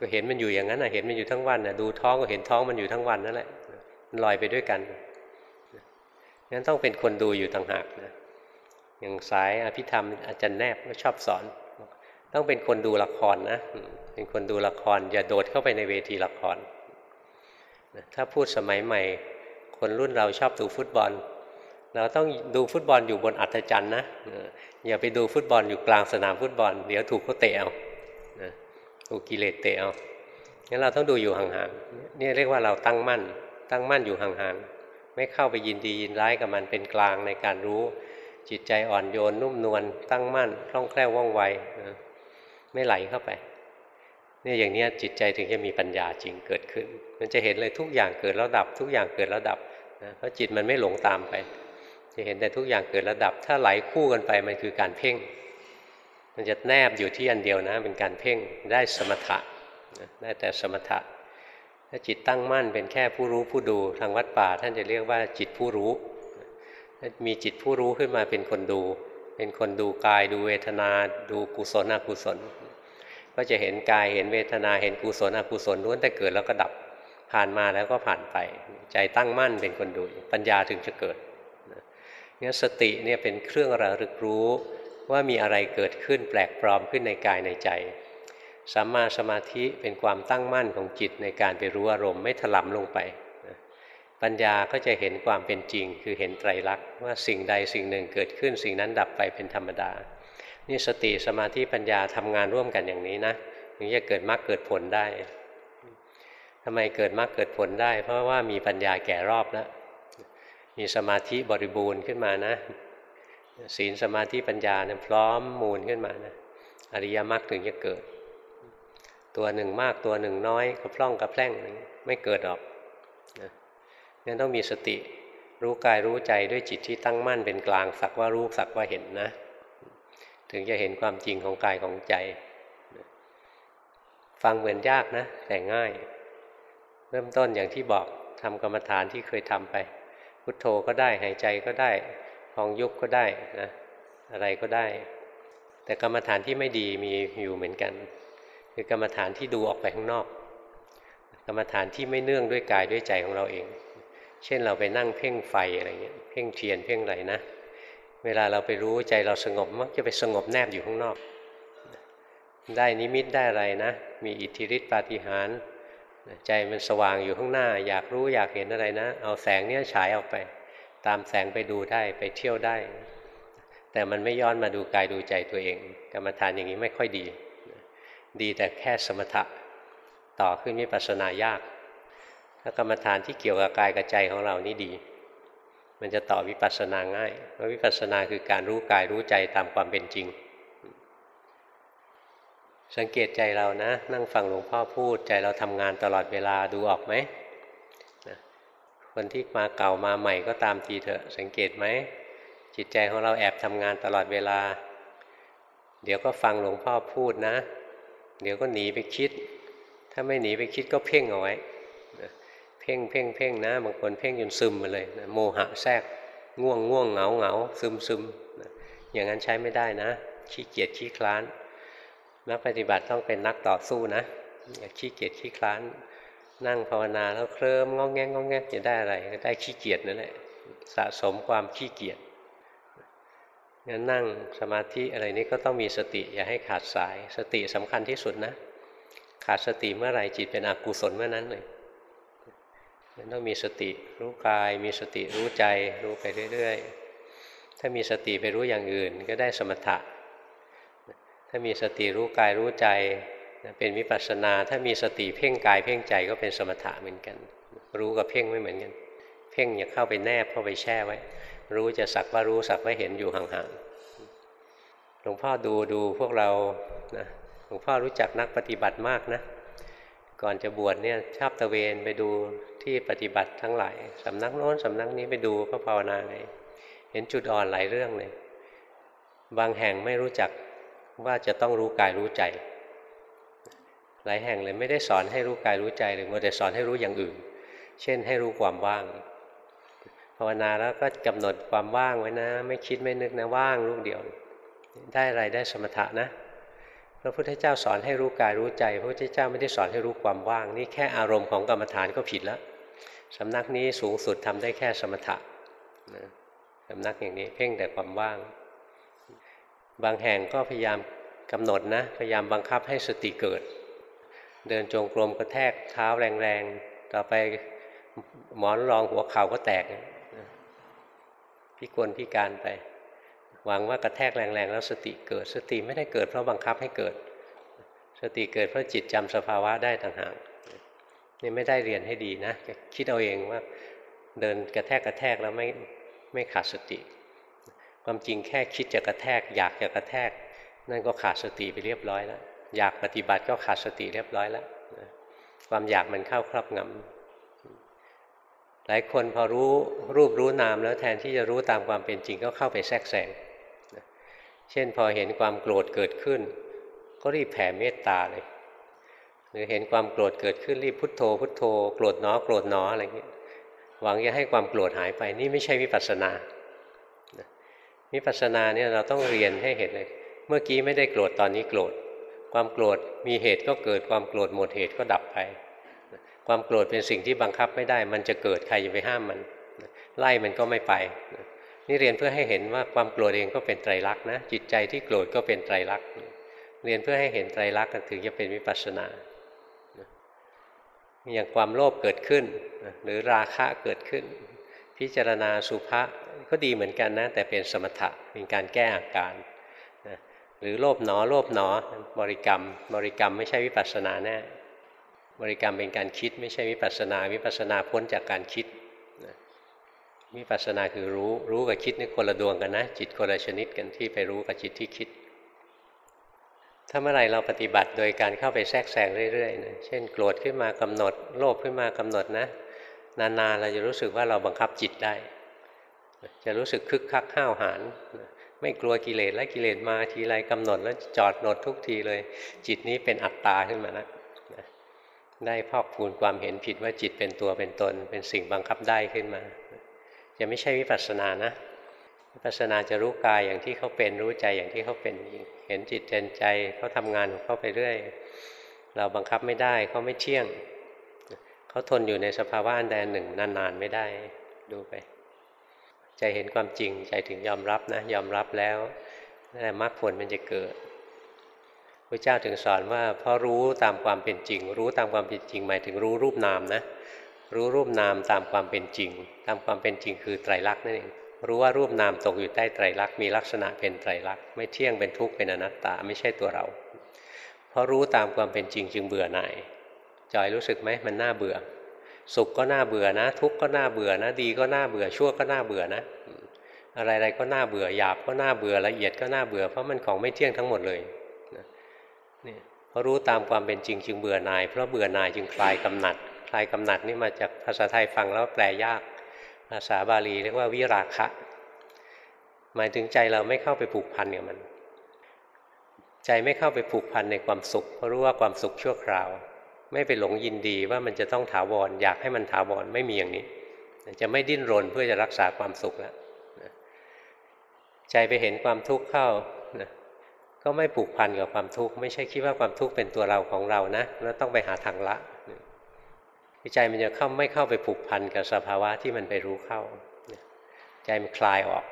ก็เห็นมันอยู่อย่างนั้นนะเห็นมันอยู่ทั้งวันนะดูท้องก็เห็นท้องมันอยู่ทั้งวันนั่นแหละมันลอยไปด้วยกันงั้นต้องเป็นคนดูอยู่ต่างหากนะอย่างสายอภิธรรมอาจารย์แนบก็ชอบสอน ต้องเป็นคนดูละครนะ เป็นคนดูละครอย่าโดดเข้าไปในเวทีละครถ้าพูดสมัยใหม่ คนรุ่นเราชอบดูฟุตบอล เราต้องดูฟุตบอลอยู่บนอัฐจันทร์นะอย่าไปดูฟุตบอลอยู่กลางสนามฟุตบอล เดี๋ยวถูกเขาเตะเอาถูกกิเลสเตะเอางั้นเราต้องดูอยู่ห่างๆนี่เรียกว่าเราตั้งมั่น ตั้งมั่นอยู่ห่างๆไม่เข้าไปยินดียินร้ายกับมันเป็นกลางในการรู้ จิตใจอ่อนโยนนุ่มนวลตั้งมั่นคล่องแคล่วว่องไวไม่ไหลเข้าไป เนี่ยอย่างนี้จิตใจถึงจะมีปัญญาจริงเกิดขึ้น มันจะเห็นเลยทุกอย่างเกิดแล้วดับ ทุกอย่างเกิดแล้วดับนะเพราะจิตมันไม่หลงตามไป จะเห็นแต่ทุกอย่างเกิดแล้วดับ ถ้าไหลคู่กันไปมันคือการเพ่ง มันจะแนบอยู่ที่อันเดียวนะ เป็นการเพ่งได้สมถะได้แต่สมถะ ถ้าจิตตั้งมั่นเป็นแค่ผู้รู้ผู้ดูทางวัดป่า ท่านจะเรียกว่าจิตผู้รู้ถ้ามีจิตผู้รู้ขึ้นมาเป็นคนดู เป็นคนดูกายดูเวทนา ดูกุศลอกุศล ก็จะเห็นกายเห็นเวทนาเห็นกุศลอกุศลล้วนแต่เกิดแล้วก็ดับผ่านมาแล้วก็ผ่านไป ใจตั้งมั่นเป็นคนดูปัญญาถึงจะเกิดงั้นสติเนี่ยเป็นเครื่องระลึกรู้ว่ามีอะไรเกิดขึ้นแปลกปลอมขึ้นในกายในใจสัมมาสมาธิเป็นความตั้งมั่นของจิตในการไปรู้อารมณ์ไม่ถลำลงไป ปัญญาก็จะเห็นความเป็นจริง คือเห็นไตรลักษณ์ว่าสิ่งใดสิ่งหนึ่งเกิดขึ้น สิ่งนั้นดับไปเป็นธรรมดา นี่สติสมาธิปัญญาทำงานร่วมกันอย่างนี้นะถึงจะเกิดมรรคเกิดผลได้ทำไมเกิดมรรคเกิดผลได้ เพราะว่ามีปัญญาแก่รอบแล้ว มีสมาธิบริบูรณ์ขึ้นมานะ ศีลสมาธิปัญญาเนี่ยพร้อมมูลขึ้นมานะอริยมรรคถึงจะเกิด ตัวหนึ่งมากตัวหนึ่งน้อยกระพร่องกระแพร่งไม่เกิดหรอกนะงั้นต้องมีสติรู้กายรู้ใจด้วยจิตที่ตั้งมั่นเป็นกลางสักว่ารู้สักว่าเห็นนะ ถึงจะเห็นความจริงของกายของใจ ฟังเหมือนยากนะ แต่ง่าย เริ่มต้นอย่างที่บอกทำกรรมฐานที่เคยทำไป พุทโธก็ได้หายใจก็ได้พองยุบก็ได้นะอะไรก็ได้ แต่กรรมฐานที่ไม่ดีมีอยู่เหมือนกัน คือกรรมฐานที่ดูออกไปข้างนอก กรรมฐานที่ไม่เนื่องด้วยกายด้วยใจของเราเอง เช่นเราไปนั่งเพ่งไฟอะไรเงี้ยเพ่งเทียนเพ่งอะไรนะ เวลาเราไปรู้ใจเราสงบมักจะไปสงบแนบอยู่ข้างนอก ได้นิมิตได้อะไรนะ มีอิทธิฤทธิปาฏิหาริย์ใจมันสว่างอยู่ข้างหน้า อยากรู้อยากเห็นอะไรนะ เอาแสงเนี้ยฉายออกไป ตามแสงไปดูได้ไปเที่ยวได้ แต่มันไม่ย้อนมาดูกายดูใจตัวเอง กรรมฐานอย่างนี้ไม่ค่อยดี ดีแต่แค่สมถะต่อขึ้นวิปัสสนายากถ้ากรรมฐานที่เกี่ยวกับกายกับใจของเรานี่ดี มันจะต่อวิปัสสนาง่ายเพราะวิปัสสนาคือการรู้กายรู้ใจตามความเป็นจริง สังเกตใจเรานะ นั่งฟังหลวงพ่อพูดใจเราทำงานตลอดเวลาดูออกไหมนะคนที่มาเก่ามาใหม่ก็ตามทีเถอะ สังเกตไหมจิตใจของเราแอบทำงานตลอดเวลา เดี๋ยวก็ฟังหลวงพ่อพูดนะ เดี๋ยวก็หนีไปคิด ถ้าไม่หนีไปคิดก็เพ่งเอาไว้ พ่งเพ่งเพ่งนะบางคนเพ่งจนซึมมาเลยนะโมหะแทรกง่วงง่วงเหงาเหงาซึมซึมนะอย่างนั้นใช้ไม่ได้นะ ขี้เกียจขี้คลาน นักปฏิบัติต้องเป็นนักต่อสู้นะอย่าขี้เกียจขี้คลาน นั่งภาวนาแล้วเคลิ้มงองแงงองแงจะได้อะไรก็ได้ขี้เกียจนั่นแหละสะสมความขี้เกียจงั้นนั่งสมาธิอะไรนี้ก็ต้องมีสติ อย่าให้ขาดสาย สติสำคัญที่สุดนะ ขาดสติเมื่อไหร่จิตเป็นอกุศลเมื่อนั้นเลย ต้องมีสติรู้กาย มีสติรู้ใจ รู้ไปเรื่อย ๆ ถ้ามีสติไปรู้อย่างอื่น ก็ได้สมถะ ถ้ามีสติรู้กายรู้ใจเป็นวิปัสสนา ถ้ามีสติเพ่งกายเพ่งใจก็เป็นสมถะเหมือนกัน รู้กับเพ่งไม่เหมือนกัน เพ่งอย่าเข้าไปแนบเข้าไปแช่ไว้ รู้จะสักว่ารู้สักว่าเห็นอยู่ห่างๆ หลวงพ่อดูดูพวกเรานะหลวงพ่อรู้จักนักปฏิบัติมากนะ ก่อนจะบวชเนี่ยชอบตะเวนไปดู ที่ปฏิบัติทั้งหลายสำนักโน้นสำนักนี้ไปดูก็ภาวนาไงเห็นจุดอ่อนหลายเรื่องเลย บางแห่งไม่รู้จักว่าจะต้องรู้กายรู้ใจ หลายแห่งเลยไม่ได้สอนให้รู้กายรู้ใจหรือมัวแต่สอนให้รู้อย่างอื่น เช่นให้รู้ความว่าง ภาวนาแล้วก็กำหนดความว่างไว้นะ ไม่คิดไม่นึกนะว่างลูกเดียว ได้อะไรได้สมถะนะพระพุทธเจ้าสอนให้รู้กายรู้ใจ พระพุทธเจ้าไม่ได้สอนให้รู้ความว่าง นี่แค่อารมณ์ของกรรมฐานก็ผิดแล้ว สำนักนี้สูงสุดทำได้แค่สมถะนะสำนักอย่างนี้เพ่งแต่ความว่าง บางแห่งก็พยายามกำหนดนะ พยายามบังคับให้สติเกิด เดินจงกรมกระแทกเท้าแรงๆ ต่อไปหมอนรองหัวเข่าก็แตกพิกลพิการไป หวังว่ากระแทกแรงๆ แล้วสติเกิด สติไม่ได้เกิดเพราะบังคับให้เกิด สติเกิดเพราะจิตจำสภาวะได้ต่างหาก นี่ไม่ได้เรียนให้ดีนะคิดเอาเองว่าเดินกระแทกกระแทกแล้วไม่ไม่ขาดสติ ความจริงแค่คิดจะกระแทก อยากจะกระแทก นั่นก็ขาดสติไปเรียบร้อยแล้วอยากปฏิบัติก็ขาดสติเรียบร้อยแล้วความอยากมันเข้าครอบงำหลายคนพอรู้รูปรู้นามแล้วแทนที่จะรู้ตามความเป็นจริงก็เข้าไปแทรกแซงเช่นพอเห็นความโกรธเกิดขึ้น ก็รีบแผ่เมตตาเลย รือเห็นความโกรธเกิดขึ้นรีบพุทโธ พุทโธ โกรธหนอโกรธหนออะไรอย่างนี้หวังจะให้ความโกรธหายไปนี่ไม่ใช่วิปัสสนาวิปัสสนาเนี่ยเราต้องเรียนให้เห็นเลย เมื่อกี้ไม่ได้โกรธตอนนี้โกรธ ความโกรธมีเหตุก็เกิดความโกรธหมดเหตุก็ดับไป ความโกรธเป็นสิ่งที่บังคับไม่ได้ มันจะเกิดใครจะไปห้ามมัน ไล่มันก็ไม่ไป นี่เรียนเพื่อให้เห็นว่าความโกรธเองก็เป็นไตรลักษณ์นะจิตใจที่โกรธก็เป็นไตรลักษณ์เรียนเพื่อให้เห็นไตรลักษณ์ถึงจะเป็นวิปัสสนา อย่างความโลภเกิดขึ้น หรือราคะเกิดขึ้น พิจารณาสุภะก็ดีเหมือนกันนะ แต่เป็นสมถะเป็นการแก้อาการนะหรือโลภหนอโลภหนอบริกรรม บริกรรมไม่ใช่วิปัสสนาแน่บริกรรมเป็นการคิดไม่ใช่วิปัสสนาวิปัสสนาพ้นจากการคิดวิปัสสนาคือรู้รู้กับคิดนี่คนละดวงกันนะ จิตคนละชนิดกันที่ไปรู้กับจิตที่คิด ถ้าเมื่อไรเราปฏิบัติโดยการเข้าไปแทรกแซงเรื่อยๆนะเช่นโกรธขึ้นมากำหนด โลภขึ้นมากำหนดนะนานๆเราจะรู้สึกว่าเราบังคับจิตได้ จะรู้สึกคึกคักห้าวหาญไม่กลัวกิเลสและกิเลสมาทีไรกำหนดแล้วจอดหนดทุกทีเลย จิตนี้เป็นอัตตาขึ้นมาแล้วได้พอกพูนความเห็นผิดว่าจิตเป็นตัวเป็นตน เป็นสิ่งบังคับได้ขึ้นมา จะไม่ใช่วิปัสสนานะ ปัสสนาจะรู้กายอย่างที่เขาเป็นรู้ใจอย่างที่เขาเป็นเห็นจิตเห็นใจเขาทำงานของเขาไปเรื่อย เราบังคับไม่ได้เขาไม่เที่ยงเขาทนอยู่ในสภาวะอันใดหนึ่งนานๆไม่ได้ดูไป ใจเห็นความจริงใจถึงยอมรับนะ ยอมรับแล้วนั่นแหละมรรคผลมันจะเกิดพระเจ้าถึงสอนว่าเพราะรู้ตามความเป็นจริง รู้ตามความเป็นจริง หมายถึงรู้รูปนามนะ รู้รูปนามตามความเป็นจริง ตามความเป็นจริงคือไตรลักษณ์นั่นเอง รู้ว่ารูปนามตกอยู่ใต้ไตรลักษณ์มีลักษณะเป็นไตรลักษณ์ไม่เที่ยงเป็นทุกข์เป็นอนัตตาไม่ใช่ตัวเรา เพราะรู้ตามความเป็นจริงจึงเบื่อหน่ายจอยรู้สึกไหมมันน่าเบื่อ สุขก็น่าเบื่อนะ ทุกข์ก็น่าเบื่อนะ ดีก็น่าเบื่อชั่วก็น่าเบื่อนะ อะไรๆก็น่าเบื่อหยาบก็น่าเบื่อละเอียดก็น่าเบื่อเพราะมันของไม่เที่ยงทั้งหมดเลยนี่เพอรู้ตามความเป็นจริงจึงเบื่อหน่าย เพราะเบื่อหน่ายจึงคลายกำหนัดคลายกำหนัดนี่มาจากภาษาไทยฟังแล้วแปลยาก ภาษาบาลีเรียกว่าวิราคะ หมายถึงใจเราไม่เข้าไปผูกพันกับมัน ใจไม่เข้าไปผูกพันในความสุขเพราะรู้ว่าความสุขชั่วคราว ไม่ไปหลงยินดีว่ามันจะต้องถาวร อยากให้มันถาวรไม่มีอย่างนี้ จะไม่ดิ้นรนเพื่อจะรักษาความสุขแล้วใจไปเห็นความทุกข์เข้าก็ไม่ผูกพันกับความทุกข์ไม่ใช่คิดว่าความทุกข์เป็นตัวเราของเรานะแล้วต้องไปหาทางละ ใจมันจะเข้าไม่เข้าไปผูกพันกับสภาวะที่มันไปรู้เข้า ใจมันคลายออก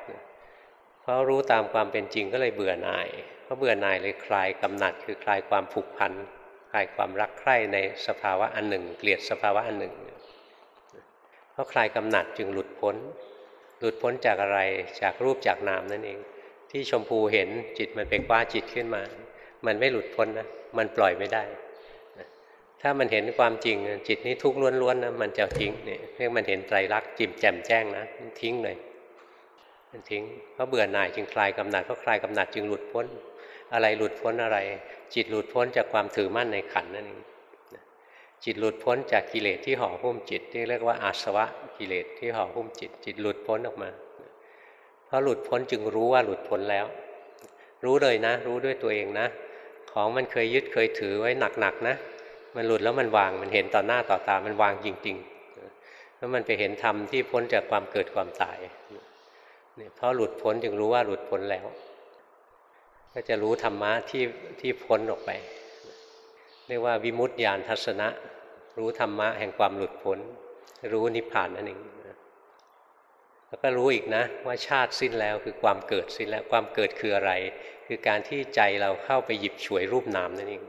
เพราะรู้ตามความเป็นจริงก็เลยเบื่อหน่ายเพราะเบื่อหน่ายเลยคลายกำหนัด คือคลายความผูกพันคลายความรักใคร่ในสภาวะอันหนึ่ง เกลียดสภาวะอันหนึ่งเพราะคลายกำหนัดจึงหลุดพ้น หลุดพ้นจากอะไรจากรูปจากนามนั่นเอง ที่ชมพูเห็นจิตมันเป็นคว้าจิตขึ้นมา มันไม่หลุดพ้นนะมันปล่อยไม่ได้ ถ้าถ้ามันเห็นความจริงจิตนี้ทุกข์ล้วนๆนะมันจะทิ้งเนี่ยเรียกมันเห็นไตรลักษณ์จิมแจ่มแจ้งนะทิ้งเลยมันทิ้งเพราะเบื่อหน่ายจึงคลายกำหนัดเพราะคลายกำหนัดจึงหลุดพ้น อะไรหลุดพ้นอะไร จิตหลุดพ้นจากความถือมั่นในขันนั่นเองจิตหลุดพ้นจากกิเลสที่ห่อหุ้มจิต ที่เรียกว่าอาสวะกิเลสที่ห่อหุ้มจิต จิตหลุดพ้นออกมาเพราะหลุดพ้นจึงรู้ว่าหลุดพ้นแล้ว รู้เลยนะ รู้ด้วยตัวเองนะ ของมันเคยยึดเคยถือไว้หนักๆนะ มันหลุดแล้วมันวางมันเห็นต่อหน้าต่อตา มันวางจริงๆแล้วมันไปเห็นธรรมที่พ้นจากความเกิดความตายเนี่ยเพราะหลุดพ้นจึงรู้ว่าหลุดพ้นแล้ว ก็จะรู้ธรรมะที่ที่พ้นออกไปเรียกว่าวิมุตติญาณทัศนะ รู้ธรรมะแห่งความหลุดพ้น รู้นิพพานนั่นเองแล้วก็รู้อีกนะ ว่าชาติสิ้นแล้วคือความเกิดสิ้นแล้วความเกิดคืออะไร คือการที่ใจเราเข้าไปหยิบฉวยรูปนามนั่นเอง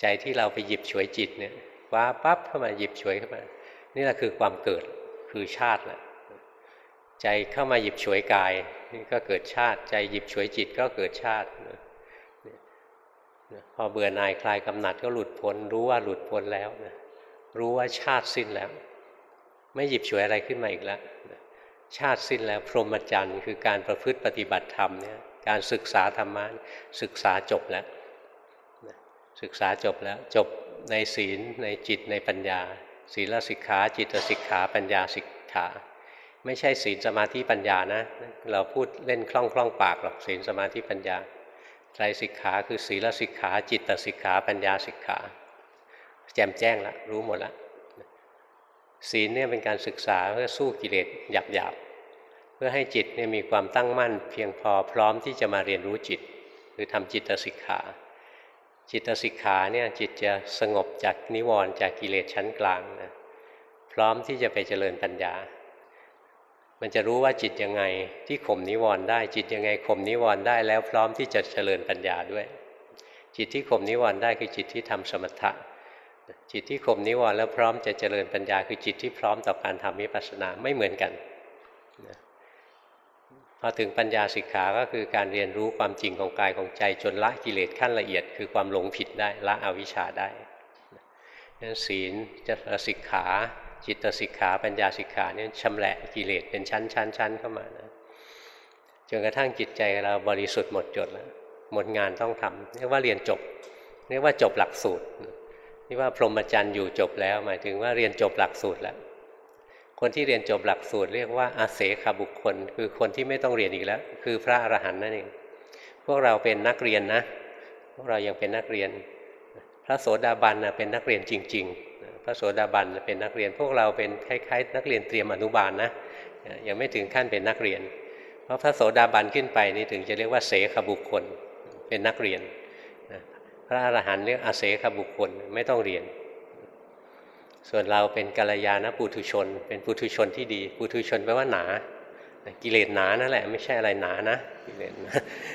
ใจที่เราไปหยิบฉวยจิตเนี่ยว้าปั๊บเข้ามาหยิบฉวยเข้ามานี่แหละคือความเกิดคือชาติแหละใจเข้ามาหยิบฉวยกายนี่ก็เกิดชาติ ใจหยิบฉวยจิตก็เกิดชาติพอเบื่อหน่ายคลายกำหนัดก็หลุดพ้นรู้ว่าหลุดพ้นแล้วนะรู้ว่าชาติสิ้นแล้ว ไม่หยิบฉวยอะไรขึ้นมาอีกแล้วชาติสิ้นแล้ว พรหมจรรย์คือการประพฤติปฏิบัติธรรมเนี่ยการศึกษาธรรมะศึกษาจบแล้ว ศึกษาจบแล้วจบในศีลในจิตในปัญญา ศีลสิกขา จิตสิกขา ปัญญาสิกขา ไม่ใช่ศีลสมาธิปัญญานะ เราพูดเล่นคล่องคล่องปากหรอกศีลสมาธิปัญญาไตรสิกขาคือศีลสิกขา จิตสิกขาปัญญาสิกขา แจ่มแจ้งละรู้หมดละศีลเนี่ยเป็นการศึกษาเพื่อสู้กิเลสหยาบหยาบเพื่อให้จิตเนี่ยมีความตั้งมั่น เพียงพอพร้อมที่จะมาเรียนรู้จิตคือทำจิตสิกขา จิตสิกขาเนี่ยจิตจะสงบจากนิวรณ์จากกิเลสชั้นกลางนะพร้อมที่จะไปเจริญปัญญา มันจะรู้ว่าจิตยังไงที่ข่มนิวรณ์ได้จิตยังไงข่มนิวรณ์ได้แล้วพร้อมที่จะเจริญปัญญาด้วย จิตที่ข่มนิวรณ์ได้คือจิตที่ทำสมถะ จิตที่ข่มนิวรณ์แล้วพร้อมจะเจริญปัญญา คือจิตที่พร้อมต่อการทำวิปัสสนาไม่เหมือนกัน พอถึงปัญญาสิกขาก็คือการเรียนรู้ความจริงของกายของใจจนละกิเลสขั้นละเอียด คือความหลงผิดได้ละอวิชชาได้นั้นศีลจตสิกขา จิตสิกขา ปัญญาสิกขาเนี่ยชำแหละกิเลสเป็นชั้นชั้นชั้นเข้ามานะจนกระทั่งจิตใจเราบริสุทธิ์หมดจดแล้วหมดงานต้องทำเรียกว่าเรียนจบเรียกว่าจบหลักสูตรนี่ว่าพรหมจรรย์อยู่จบแล้ว หมายถึงว่าเรียนจบหลักสูตรแล้ว คนที่เรียนจบหลักสูตรเรียกว่าอาเสขบุคคล คือคนที่ไม่ต้องเรียนอีกแล้ว คือพระอรหันต์นั่นเอง พวกเราเป็นนักเรียนนะ พวกเรายังเป็นนักเรียน พระโสดาบันเป็นนักเรียนจริง ๆ พระโสดาบันเป็นนักเรียน พวกเราเป็นคล้ายๆ นักเรียนเตรียมอนุบาลนะ ยังไม่ถึงขั้นเป็นนักเรียน เพราะพระโสดาบันขึ้นไปนี่ถึงจะเรียกว่าเสขบุคคล เป็นนักเรียน พระอรหันต์เรียกอาเสขบุคคลไม่ต้องเรียน ส่วนเราเป็นกัลยาณปุถุชน เป็นปุถุชนที่ดีปุถุชนแปลว่าหนา กิเลสหนานั่นแหละ ไม่ใช่อะไรหนานะกิเลส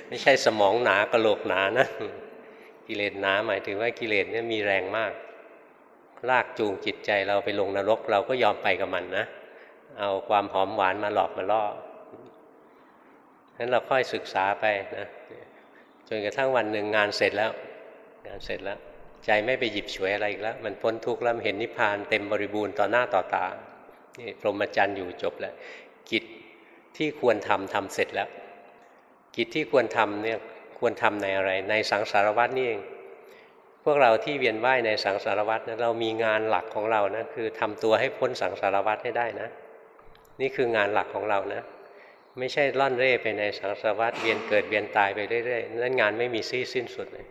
ไม่ใช่สมองหนากระโหลกหนานะกิเลสหนาหมายถึงว่ากิเลสเนี่ยมีแรงมาก ลากจูงจิตใจเราไปลงนรก เราก็ยอมไปกับมันนะเอาความหอมหวานมาหลอกมาล่อนั้นเราค่อยศึกษาไปนะจนกระทั่งวันหนึ่งงานเสร็จแล้ว งานเสร็จแล้ว ใจไม่ไปหยิบฉวยอะไรอีกแล้ว มันพ้นทุกข์แล้วเห็นนิพพานเต็มบริบูรณ์ต่อหน้าต่อตานี่พรหมจรรย์อยู่จบแล้วกิจที่ควรทำทำเสร็จแล้ว กิจที่ควรทำเนี่ยควรทำในอะไร ในสังสารวัตนี่เอง พวกเราที่เวียนว่ายในสังสารวัตนะเรามีงานหลักของเรานะคือทำตัวให้พ้นสังสารวัตให้ได้นะ นี่คืองานหลักของเรานะ ไม่ใช่ล่อนเร่ไปในสังสารวัตเวียนเกิดเวียนตายไปเรื่อยๆนั่นงานไม่มีซี่สิ้นสุดเลย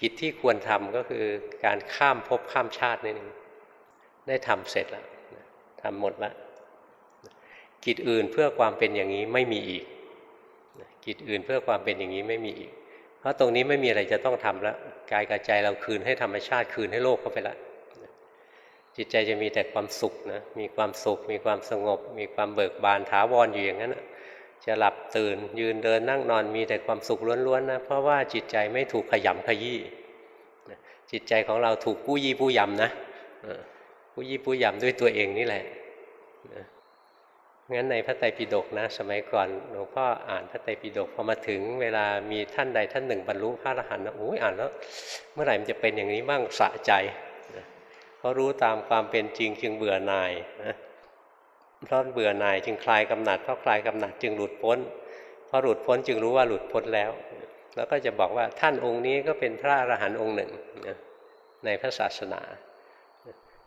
กิจที่ควรทำก็คือการข้ามภพข้ามชาตินี่เองได้ทำเสร็จแล้วทำหมดแล้วกิจอื่นเพื่อความเป็นอย่างนี้ไม่มีอีก กิจอื่นเพื่อความเป็นอย่างนี้ไม่มีอีก เพราะตรงนี้ไม่มีอะไรจะต้องทำแล้วกายกับใจเราคืนให้ธรรมชาติคืนให้โลกเข้าไปแล้วจิตใจจะมีแต่ความสุขนะมีความสุข มีความสงบ มีความเบิกบานถาวรอยู่อย่างนั้นนะ จะหลับตื่น ยืนเดินนั่งนอนมีแต่ความสุขล้วนๆนะเพราะว่าจิตใจไม่ถูกขยำขยี้จิตใจของเราถูกกู้ยี่ผู้ยำนะกู้ยี่ผู้ยำด้วยตัวเองนี่แหละงั้นในพระไตรปิฎกนะ สมัยก่อนหลวงพ่ออ่านพระไตรปิฎกพอมาถึงเวลามีท่านใดท่านหนึ่งบรรลุพระอรหันต์นะโอ้ยอ่านแล้ว เมื่อไหร่มันจะเป็นอย่างนี้บ้างสะใจเพราะรู้ตามความเป็นจริงจึงเบื่อหน่ายนะ เพราะเบื่อหน่ายจึงคลายกำหนัดเพราะคลายกำหนัดจึงหลุดพ้นเพราะหลุดพ้นจึงรู้ว่าหลุดพ้นแล้ว แล้วก็จะบอกว่าท่านองค์นี้ก็เป็นพระอรหันต์องค์หนึ่งในพระศาสนา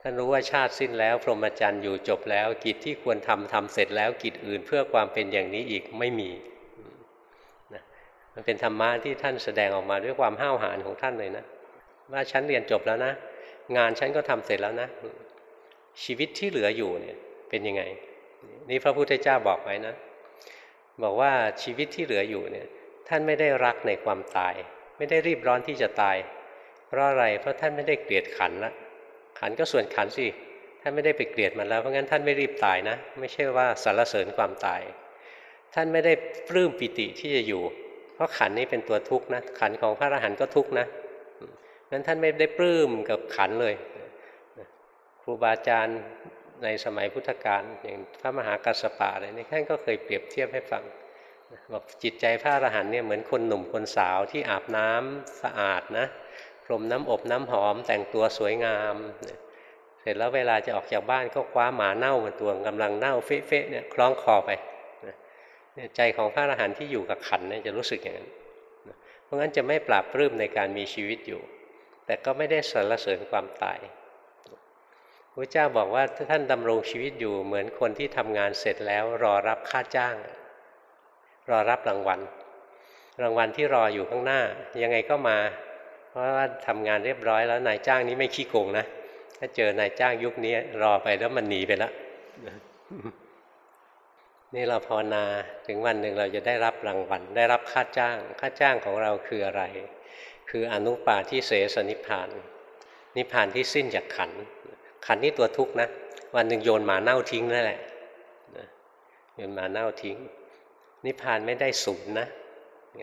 ท่านรู้ว่าชาติสิ้นแล้วพรหมจรรย์อยู่จบแล้ว กิจที่ควรทำทำเสร็จแล้วกิจอื่นเพื่อความเป็นอย่างนี้อีกไม่มีมันเป็นธรรมะที่ท่านแสดงออกมาด้วยความห้าวหาญของท่านเลยนะว่าฉันเรียนจบแล้วนะ งานฉันก็ทำเสร็จแล้วนะ ชีวิตที่เหลืออยู่เนี่ย เป็นยังไง นี่พระพุทธเจ้าบอกไว้นะ บอกว่าชีวิตที่เหลืออยู่เนี่ย ท่านไม่ได้รักในความตาย ไม่ได้รีบร้อนที่จะตาย เพราะอะไรเพราะท่านไม่ได้เกลียดขันละขันก็ส่วนขันสิท่านไม่ได้ไปเกลียดมันแล้วเพราะงั้นท่านไม่รีบตายนะ ไม่ใช่ว่าสรรเสริญความตาย ท่านไม่ได้ปลื้มปิติที่จะอยู่ เพราะขันนี้เป็นตัวทุกข์นะขันของพระอรหันต์ก็ทุกข์นะงั้นท่านไม่ได้ปลื้มกับขันเลยครูบาอาจารย์ ในสมัยพุทธกาลอย่างพระมหากัสสปะอะไรนี่ท่านก็เคยเปรียบเทียบให้ฟังบอกจิตใจพระอรหันต์เนี่ยเหมือนคนหนุ่มคนสาวที่อาบน้ำสะอาดนะพรมน้ำอบน้ำหอมแต่งตัวสวยงาม เสร็จแล้วเวลาจะออกจากบ้านก็คว้าหมาเน่ามาตัวกำลังเน่าเฟะๆเนี่ยคล้องคอไปเนี่ยใจของพระอรหันต์ที่อยู่กับขันเนี่ยจะรู้สึกอย่างนั้นเพราะงั้นจะไม่ปราบปลื้มในการมีชีวิตอยู่ แต่ก็ไม่ได้สรรเสริญความตาย พระเจ้าบอกว่าถ้าท่านดำรงชีวิตอยู่เหมือนคนที่ทำงานเสร็จแล้วรอรับค่าจ้าง รอรับรางวัล รางวัลที่รออยู่ข้างหน้า ยังไงก็มา เพราะว่าทำงานเรียบร้อยแล้วนายจ้างนี้ไม่ขี้โกงนะถ้าเจอนายจ้างยุคนี้รอไปแล้วมันหนีไปแล้วนี่เราภาวนาถึงวันหนึ่งเราจะได้รับรางวัล ได้รับค่าจ้าง ค่าจ้างของเราคืออะไร คืออนุปาที่เสสนิพาน นิพานที่สิ้นจากขัน ขันนี่ตัวทุกข์นะวันหนึ่งโยนหมาเน่าทิ้งนั่นแหละโยนหมาเน่าทิ้ง นิพพานไม่ได้ศูนย์นะ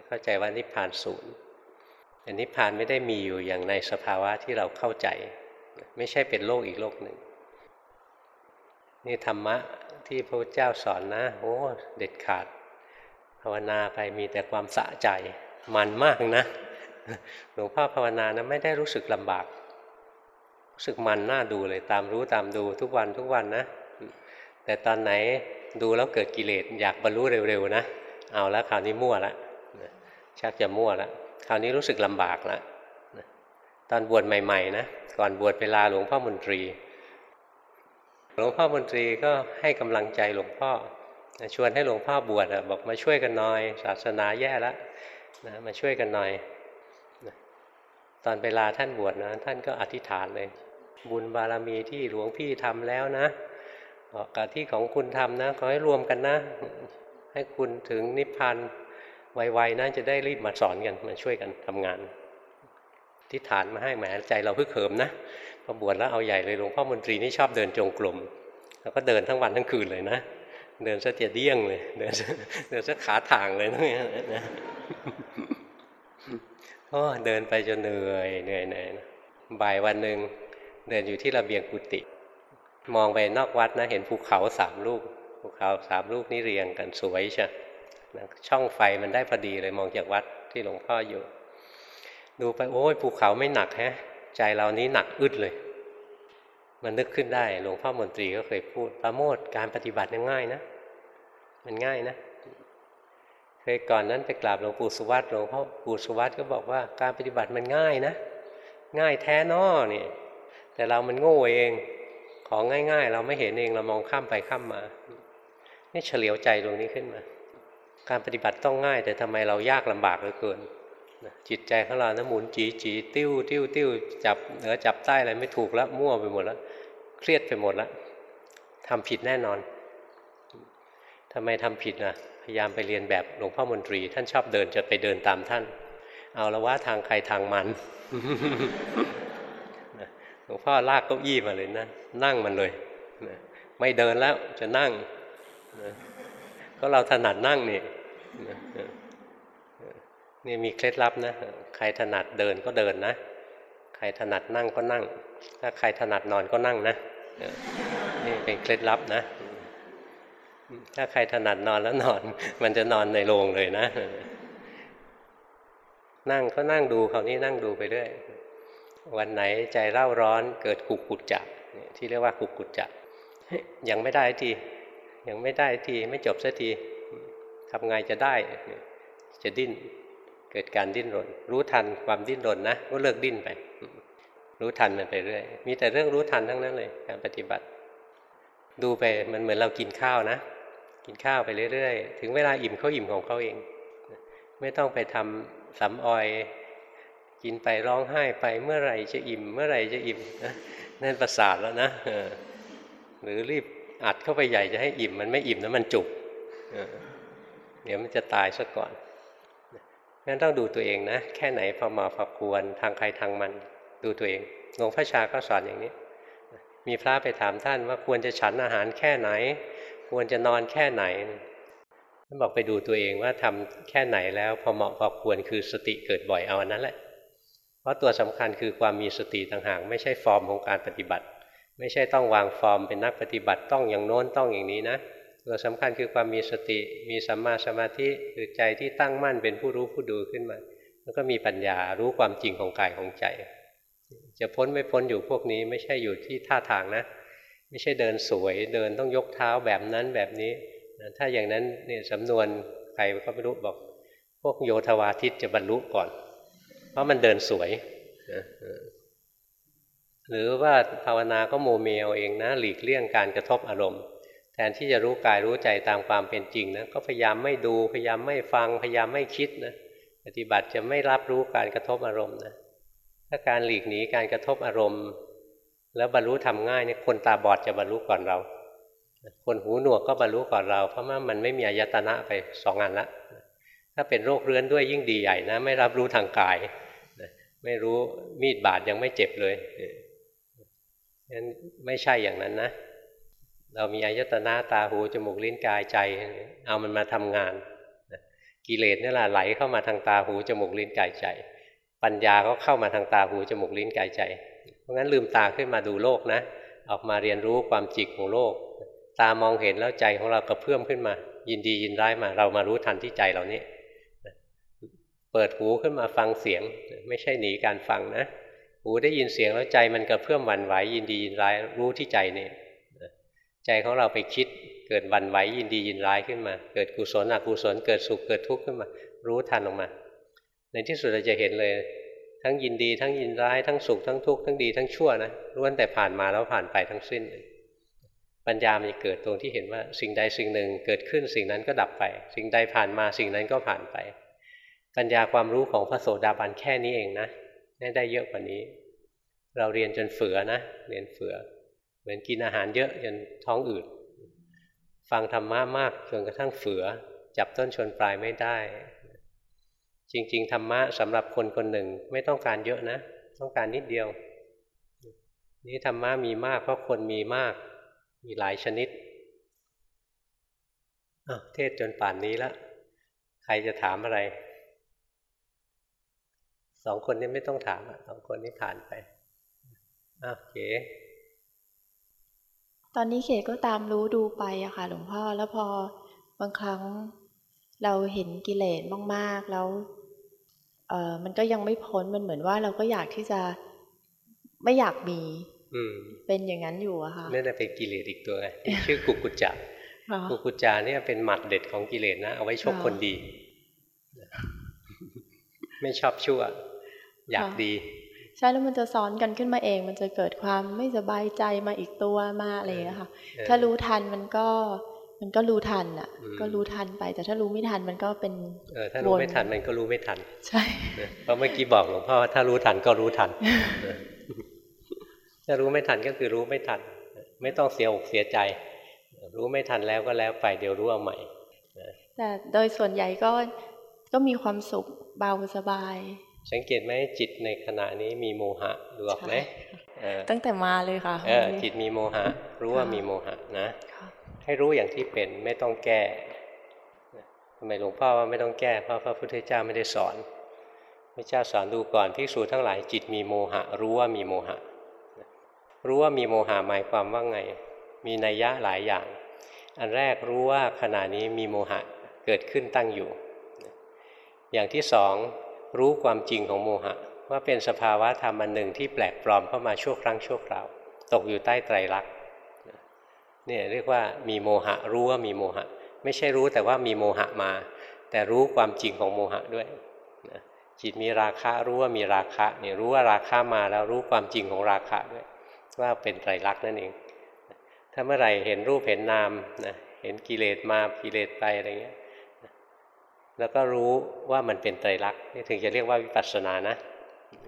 เข้าใจว่านิพพานศูนย์แต่นิพพานไม่ได้มีอยู่อย่างในสภาวะที่เราเข้าใจ ไม่ใช่เป็นโลกอีกโลกหนึ่งนี่ธรรมะที่พระเจ้าสอนนะโอ้เด็ดขาดภาวนาไปมีแต่ความสะใจมันมากนะหลวงพ่อภาวนานะไม่ได้รู้สึกลำบาก รู้สึกมันน่าดูเลยตามรู้ตามดูทุกวันทุกวันนะ แต่ตอนไหนดูแล้วเกิดกิเลสอยากบรรลุเร็วๆนะ เอาแล้วคราวนี้มั่วแล้วชักจะมั่วแล้วคราวนี้รู้สึกลำบากแล้วตอนบวชใหม่ๆนะก่อนบวชเวลาหลวงพ่อมนตรี หลวงพ่อมนตรีก็ให้กำลังใจหลวงพ่อชวนให้หลวงพ่อบวชบอกมาช่วยกันหน่อย ศาสนาแย่แล้วนะมาช่วยกันหน่อย ตอนเวลาท่านบวชนะ ท่านก็อธิษฐานเลย บุญบารมีที่หลวงพี่ทำแล้วนะกับที่ของคุณทำนะขอให้รวมกันนะ ให้คุณถึงนิพพานไวๆนะจะได้รีบมาสอนกันมาช่วยกันทำงานทิฏฐานมาให้แหมใจเราพึ่งเขิมนะพอบวชแล้วเอาใหญ่เลยหลวงพ่อมนตรีนี่ชอบเดินจงกรมแล้วก็เดินทั้งวันทั้งคืนเลยนะ เดินซะเจียเดี้ยงเลย เดินเดินซะขาถ่างเลยนะ อเดินไปจนเหนื่อยเหนื่อยเหนื่อยบ่ายวันหนึ่งเดินอยู่ที่ระเบียงกุฏิมองไปนอกวัดนะเห็นภูเขาสามลูกภูเขาสามลูกนี่เรียงกันสวยใช่ช่องไฟมันได้พอดีเลยมองจากวัดที่หลวงพ่ออยู่ ดูไปโอ้ยภูเขาไม่หนักแฮะ ใจเรานี้หนักอึดเลย มันนึกขึ้นได้ หลวงพ่อมนตรีก็เคยพูดประโมทการปฏิบัติง่ายนะ มันง่ายนะ เคยก่อนนั้นไปกราบหลวงปู่สุวัตหลวงพ่อปู่สุวัตก็บอกว่าการปฏิบัติมันง่ายนะ ง่ายแท้นอนี่แต่เรามันโง่เอง ของง่าย ๆ เราไม่เห็นเองเรามองข้ามไปข้ามมา นี่เฉลียวใจตรงนี้ขึ้นมา การปฏิบัติต้องง่าย แต่ทำไมเรายากลำบากเหลือเกินจิตใจของเรานะหมุนจีจีติ้วติ้วติ้วจับเหนือจับใต้อะไรไม่ถูกแล้วมั่วไปหมดแล้วเครียดไปหมดแล้วทำผิดแน่นอนทำไมทำผิดนะ พยายามไปเรียนแบบหลวงพ่อมนตรี ท่านชอบเดินจะไปเดินตามท่าน เอาละว่าทางใครทางมันหลวงพ่อลากเก้าอี้มาเลยนะนั่งมันเลยไม่เดินแล้วจะนั่งก็เราถนัดนั่งนี่นี่มีเคล็ดลับนะ ใครถนัดเดินก็เดินนะ ใครถนัดนั่งก็นั่ง ถ้าใครถนัดนอนก็นั่งนะนี่เป็นเคล็ดลับนะ ถ้าใครถนัดนอนแล้วนอน มันจะนอนในโรงเลยนะ นั่งก็นั่งดูคราวนี้นั่งดูไปเรื่อยวันไหนใจเร่าร้อนเกิดกุกกุจจะเนี่ยที่เรียกว่ากุกุจจะเฮ้ยยังไม่ได้ทียังไม่ได้ทีไม่จบสักทีทำไงจะได้ จะดิ้นเกิดการดิ้นรน รู้ทันความดิ้นรนนะก็เลิกดิ้นไป รู้ทันมันไปเรื่อยมีแต่เรื่องรู้ทันทั้งนั้นเลยการปฏิบัติ ดูไปมันเหมือนเรากินข้าวนะ กินข้าวไปเรื่อยๆ ถึงเวลาอิ่มเขาอิ่มของเขาเอง ไม่ต้องไปทำสำออย กินไปร้องไห้ไปเมื่อไหร่จะอิ่ม เมื่อไหร่จะอิ่มนั่นประสาทแล้วนะหรือรีบอัดเข้าไปใหญ่จะให้อิ่ม มันไม่อิ่มนะมันจุกเออเดี๋ยวมันจะตายซะก่อนงั้นต้องดูตัวเองนะ แค่ไหนพอเหมาะพอควรทางใครทางมัน ดูตัวเองหลวงพ่อชาก็สอนอย่างนี้ มีพระไปถามท่านว่าควรจะฉันอาหารแค่ไหน ควรจะนอนแค่ไหนท่านบอกไปดูตัวเองว่าทำแค่ไหนแล้วพอเหมาะพอควรคือสติเกิดบ่อยเอาอันนั้นแหละ เพราะตัวสำคัญคือความมีสติต่างหากไม่ใช่ฟอร์มของการปฏิบัติ ไม่ใช่ต้องวางฟอร์มเป็นนักปฏิบัติต้องอย่างโน้นต้องอย่างนี้นะตัวสำคัญคือความมีสติมีสัมมาสมาธิคือใจที่ตั้งมั่นเป็นผู้รู้ผู้ดูขึ้นมา แล้วก็มีปัญญารู้ความจริงของกายของใจ จะพ้นไม่พ้นอยู่พวกนี้ไม่ใช่อยู่ที่ท่าทางนะ ไม่ใช่เดินสวย เดินต้องยกเท้าแบบนั้นแบบนี้ถ้าอย่างนั้นเนี่ยสำนวนใครก็ไม่รู้บอก พวกโยธวาทิตจะบรรลุก่อน เพราะมันเดินสวยหรือว่าภาวนาก็โมเมเอาเองนะหลีกเลี่ยงการกระทบอารมณ์ แทนที่จะรู้กายรู้ใจตามความเป็นจริงนะก็พยายามไม่ดูพยายามไม่ฟังพยายามไม่คิดนะปฏิบัติจะไม่รับรู้การกระทบอารมณ์นะถ้าการหลีกหนีการกระทบอารมณ์ แล้วบรรลุทำง่ายเนี่ยคนตาบอดจะบรรลุก่อนเรา คนหูหนวกก็บรรลุก่อนเรา เพราะว่ามันไม่มีอายตนะไปสองอันละถ้าเป็นโรคเรื้อนด้วยยิ่งดีใหญ่นะ ไม่รับรู้ทางกาย ไม่รู้มีดบาดยังไม่เจ็บเลยงั้นไม่ใช่อย่างนั้นนะ เรามีอายตนะตาหูจมูกลิ้นกายใจ เอามันมาทำงาน กิเลสนี่แหละไหลเข้ามาทางตาหูจมูกลิ้นกายใจ ปัญญาก็เข้ามาทางตาหูจมูกลิ้นกายใจ เพราะงั้นลืมตาขึ้นมาดูโลกนะ ออกมาเรียนรู้ความจริงของโลก ตามองเห็นแล้วใจของเรากระเพื่อมขึ้นมา ยินดียินร้ายมา เรามารู้ทันที่ใจเรานี้เปิดหูขึ้นมาฟังเสียง ไม่ใช่หนีการฟังนะหูได้ยินเสียงแล้วใจมันกระเพื่อมหวั่นไหวยินดียินร้ายรู้ที่ใจนี่ใจของเราไปคิดเกิดหวั่นไหวยินดียินร้ายขึ้นมา เกิดกุศลอกุศลเกิดสุขเกิดทุกข์ขึ้นมา รู้ทันออกมา ในที่สุดเราจะเห็นเลย ทั้งยินดี ทั้งยินร้ายทั้งสุขทั้งทุกข์ทั้งดีทั้งชั่วนะล้วนแต่ผ่านมาแล้วผ่านไปทั้งสิ้นปัญญามันจะเกิดตรงที่เห็นว่าสิ่งใดสิ่งหนึ่งเกิดขึ้นสิ่งนั้นก็ดับไป สิ่งใดผ่านมาสิ่งนั้นก็ผ่านไป ปัญญาความรู้ของพระโสดาบันแค่นี้เองนะไม่ได้เยอะกว่านี้ เราเรียนจนเฟือนะเรียนเฟือ เหมือนกินอาหารเยอะจนท้องอืดฟังธรรมะมากจนกระทั่งเฟือ จับต้นชนปลายไม่ได้ จริง ๆ ธรรมะสำหรับคนคนหนึ่งไม่ต้องการเยอะนะ ต้องการนิดเดียว นี่ธรรมะมีมากเพราะคนมีมาก มีหลายชนิดเทศจนป่านนี้แล้วใครจะถามอะไร สองคนนี้ไม่ต้องถามสองคนนี้ผ่านไปอ้าวเก๋ตอนนี้เขก็ตามรู้ดูไปอะค่ะ หลวงพ่อแล้วพอบางครั้งเราเห็นกิเลสมาก ๆ แล้ว มันก็ยังไม่พ้นมันเหมือนว่าเราก็อยากที่จะไม่อยากมี อืมเป็นอย่างนั้นอยู่อะค่ะนั่นเป็นกิเลสอีกตัวไงชื่อกุกุจจะกุกุจจาเนี่ยเป็นหมัดเด็ดของกิเลสนะเอาไว้ชกคนดี ไม่ชอบชั่ว อยากดี ใช่แล้วมันจะซ้อนกันขึ้นมาเอง มันจะเกิดความไม่สบายใจมาอีกตัวมาอะไรอย่างเงี้ยค่ะ ถ้ารู้ทันมันก็ มันก็รู้ทันอะ ก็รู้ทันไป แต่ถ้ารู้ไม่ทันมันก็เป็นเออถ้ารู้ไม่ทันมันก็รู้ไม่ทัน ใช่เพราะเมื่อกี้บอกหลวงพ่อถ้ารู้ทันก็รู้ทันถ้ารู้ไม่ทันก็คือรู้ไม่ทัน ไม่ต้องเสียอกเสียใจ รู้ไม่ทันแล้วก็แล้วไปเดี๋ยวรู้เอาใหม่แต่โดยส่วนใหญ่ก็ก็มีความสุขเบาสบาย สังเกตไหมจิตในขณะนี้มีโมหะดูออกไหมตั้งแต่มาเลยค่ะเออจิตมีโมหะ รู้ว่ามีโมหะนะ ให้รู้อย่างที่เป็นไม่ต้องแก้ทำไมหลวงพ่อว่าไม่ต้องแก้เพราะพระพุทธเจ้าไม่ได้สอนพระเจ้าสอนดูก่อนภิกษุทั้งหลายจิตมีโมหะ รู้ว่ามีโมหะ รู้ว่ามีโมหะหมายความว่าไง มีนัยยะหลายอย่าง อันแรกรู้ว่าขณะนี้มีโมหะเกิดขึ้นตั้งอยู่ อย่างที่สองรู้ความจริงของโมหะ ว่าเป็นสภาวะธรรมอันหนึ่งที่แปลกปลอมเข้ามาชั่วครั้งชั่วคราว ตกอยู่ใต้ไตรลักษณ์ เนี่ยเรียกว่ามีโมหะรู้ว่ามีโมหะ ไม่ใช่รู้แต่ว่ามีโมหะมา แต่รู้ความจริงของโมหะด้วยจิตมีราคะรู้ว่ามีราคะเนี่ยรู้ว่าราคะมาแล้วรู้ความจริงของราคะด้วยว่าเป็นไตรลักษณ์นั่นเอง ถ้าเมื่อไหร่เห็นรูปเห็นนามนะเห็นกิเลสมากิเลสไปอะไรเงี้ยแล้วก็รู้ว่ามันเป็นไตรลักษณ์นี่ถึงจะเรียกว่าวิปัสสนานะ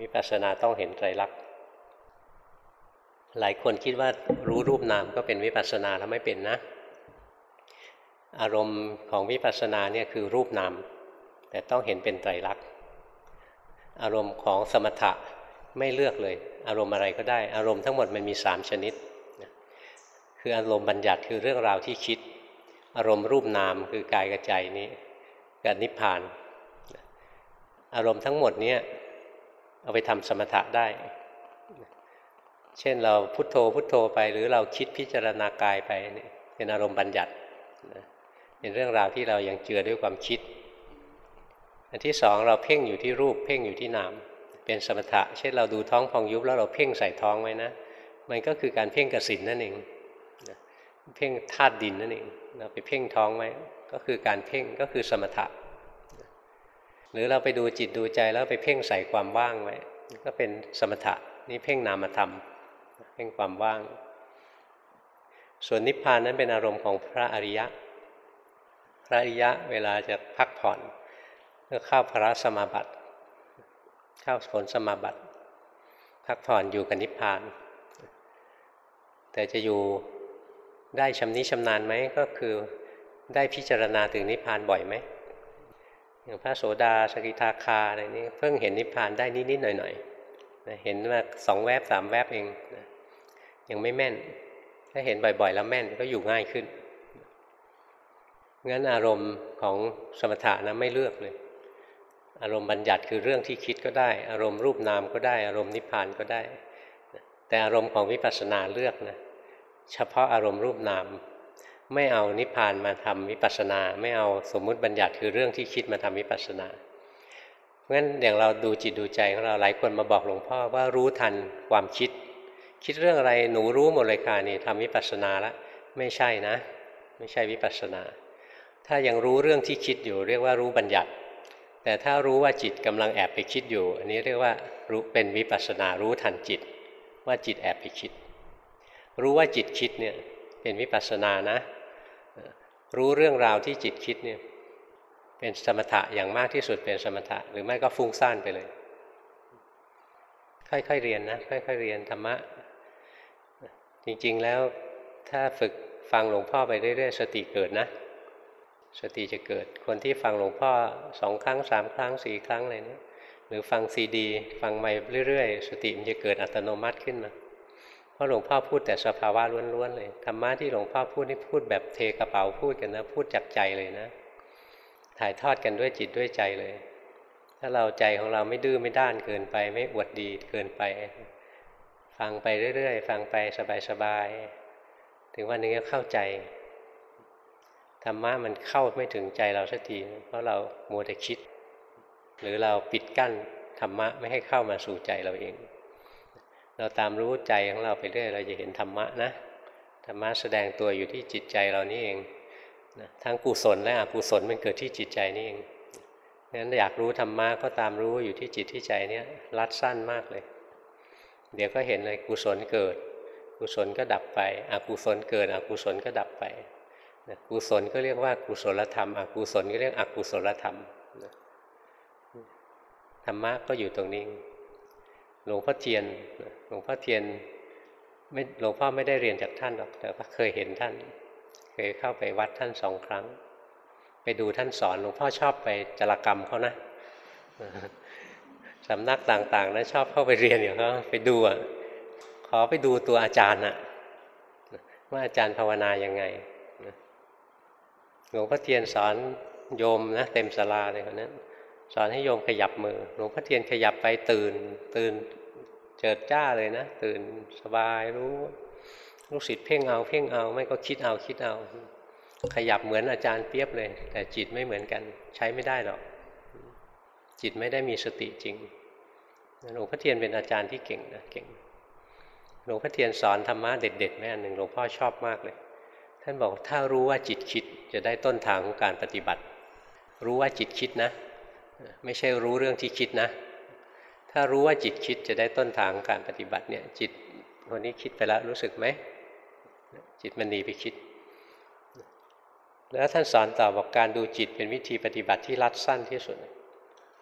วิปัสสนาต้องเห็นไตรลักษณ์ หลายคนคิดว่ารู้รูปนามก็เป็นวิปัสสนาแล้วไม่เป็นนะ อารมณ์ของวิปัสสนาเนี่ยคือรูปนาม แต่ต้องเห็นเป็นไตรลักษณ์อารมณ์ของสมถะไม่เลือกเลย อารมณ์อะไรก็ได้ อารมณ์ทั้งหมดมันมีสามชนิด คืออารมณ์บัญญัติคือเรื่องราวที่คิด อารมณ์รูปนามคือกายกับใจนี้กับนิพพาน อารมณ์ทั้งหมดเนี้เอาไปทำสมถะได้ เช่นเราพุโทโธพุโทโธไป หรือเราคิดพิจารณากายไปนี่เป็นอารมณ์บัญญัติเป็นเรื่องราวที่เรายังเจือด้วยความคิด อันที่สองเราเพ่งอยู่ที่รูป เพ่งอยู่ที่นามเป็นสมถะ เช่นเราดูท้องพองยุบแล้วเราเพ่งใส่ท้องไว้นะ มันก็คือการเพ่งกสินนั่นเองเพ่งธาตุดินนั่นเองเราไปเพ่งท้องไว้ก็คือการเพ่งก็คือสมถะ หรือเราไปดูจิตดูใจแล้วไปเพ่งใส่ความว่างไว้ก็เป็นสมถะนี่เพ่งนามธรรม เพ่งความว่าง ส่วนนิพพานนั้นเป็นอารมณ์ของพระอริยะ พระอริยะเวลาจะพักผ่อนก็เข้าพระสมาบัติ เข้าผลสมาบัติ พักผ่อนอยู่กับนิพพาน แต่จะอยู่ได้ชำนิชำนาญไหมก็คือได้พิจารณาถึงนิพพานบ่อยไหมอย่างพระโสดาสกิทาคาอะไรนี้เพิ่งเห็นนิพพานได้นิดๆหน่อยๆเห็นมาสองแวบสามแวบเอง ยังไม่แม่น ถ้าเห็นบ่อยๆ แล้วแม่นก็อยู่ง่ายขึ้น งั้นอารมณ์ของสมถะนะไม่เลือกเลย อารมณ์บัญญัติคือเรื่องที่คิดก็ได้ อารมณ์รูปนามก็ได้ อารมณ์นิพพานก็ได้ แต่อารมณ์ของวิปัสสนาเลือกนะ เฉพาะอารมณ์รูปนาม ไม่เอานิพพานมาทำวิปัสสนา ไม่เอาสมมุติบัญญัติคือเรื่องที่คิดมาทำวิปัสสนาเพราะฉะนั้นอย่างเราดูจิตดูใจของเราหลายคนมาบอกหลวงพ่อว่ารู้ทันความคิด คิดเรื่องอะไรหนูรู้หมดเลยค่ะนี่ทำวิปัสสนาแล้วไม่ใช่นะ ไม่ใช่วิปัสสนา ถ้ายังรู้เรื่องที่คิดอยู่ เรียกว่ารู้บัญญัติ แต่ถ้ารู้ว่าจิตกำลังแอบไปคิดอยู่ อันนี้เรียกว่ารู้เป็นวิปัสสนารู้ทันจิต ว่าจิตแอบไปคิด รู้ว่าจิตคิดเนี่ยเป็นวิปัสสนานะ รู้เรื่องราวที่จิตคิดเนี่ยเป็นสมถะอย่างมากที่สุดเป็นสมถะ หรือไม่ก็ฟุ้งซ่านไปเลย ค่อยๆเรียนนะ ค่อยๆเรียนธรรมะ จริงๆแล้วถ้าฝึกฟังหลวงพ่อไปเรื่อยๆ สติเกิดนะ สติจะเกิด คนที่ฟังหลวงพ่อสองครั้งสามครั้งสี่ครั้งอะไรเนี่ยหรือฟังซีดี ฟังไปเรื่อยๆ สติมันจะเกิดอัตโนมัติขึ้นมา เพราะหลวงพ่อพูดแต่สภาวะล้วนๆเลยธรรมะที่หลวงพ่อพูดนี่พูดแบบเทกระเป๋าพูดกันนะ พูดจากใจเลยนะ ถ่ายทอดกันด้วยจิตด้วยใจเลย ถ้าเราใจของเราไม่ดื้อไม่ด้านเกินไป ไม่อวดดีเกินไป ฟังไปเรื่อยๆ ฟังไปสบายๆ ถึงวันนึงก็เข้าใจ ธรรมะมันเข้าไม่ถึงใจเราสักที เพราะเรามัวแต่คิด หรือเราปิดกั้นธรรมะไม่ให้เข้ามาสู่ใจเราเอง เราตามรู้ใจของเราไปเรื่อย เราจะเห็นธรรมะนะ ธรรมะแสดงตัวอยู่ที่จิตใจเรานี่เองนะทั้งกุศลและอกุศลมันเกิดที่จิตใจนี่เองงั้นอยากรู้ธรรมะก็ตามรู้อยู่ที่จิตที่ใจเนี่ยรัดสั้นมากเลย เดี๋ยวก็เห็นเลยกุศลเกิด กุศลก็ดับไปอกุศลเกิดอกุศลก็ดับไปกุศลก็เรียกว่ากุศลธรรมอกุศลก็เรียกอกุศลธรรมธรรมะก็อยู่ตรงนี้หลวงพ่อเทียนหลวงพ่อเทียนไม่หลวงพ่อไม่ได้เรียนจากท่านหรอก แต่ว่าเคยเห็นท่าน เคยเข้าไปวัดท่านสองครั้ง ไปดูท่านสอนหลวงพ่อชอบไปจารกรรมเขานะ สำนักต่างๆนะชอบเข้าไปเรียนอย่างเขาไปดูอะขอไปดูตัวอาจารย์น่ะว่าอาจารย์ภาวนายังไงหลวงพ่อเทียนสอนโยมนะเต็มสลาเลยคนนั้นสอนให้โยมขยับมือหลวงพ่อเทียนขยับไปตื่น ตื่นเจิดจ้าเลยนะ ตื่นสบายรู้ลูกศิษย์เพ่งเอาเพ่งเอา ไม่ก็คิดเอาคิดเอา ขยับเหมือนอาจารย์เปียบเลย แต่จิตไม่เหมือนกัน ใช้ไม่ได้หรอก จิตไม่ได้มีสติจริงหลวงพ่อเทียนเป็นอาจารย์ที่เก่งนะเก่งหลวงพ่อเทียนสอนธรรมะเด็ดๆแม่หนึ่งหลวงพ่อชอบมากเลย ท่านบอกถ้ารู้ว่าจิตคิดจะได้ต้นทางของการปฏิบัติ รู้ว่าจิตคิดนะ ไม่ใช่รู้เรื่องที่คิดนะ ถ้ารู้ว่าจิตคิดจะได้ต้นทางของการปฏิบัติเนี่ยจิตคนนี้คิดไปแล้วรู้สึกไหมจิตมันหนีไปคิด แล้วท่านสอนต่อบอกการดูจิตเป็นวิธีปฏิบัติที่รัดสั้นที่สุด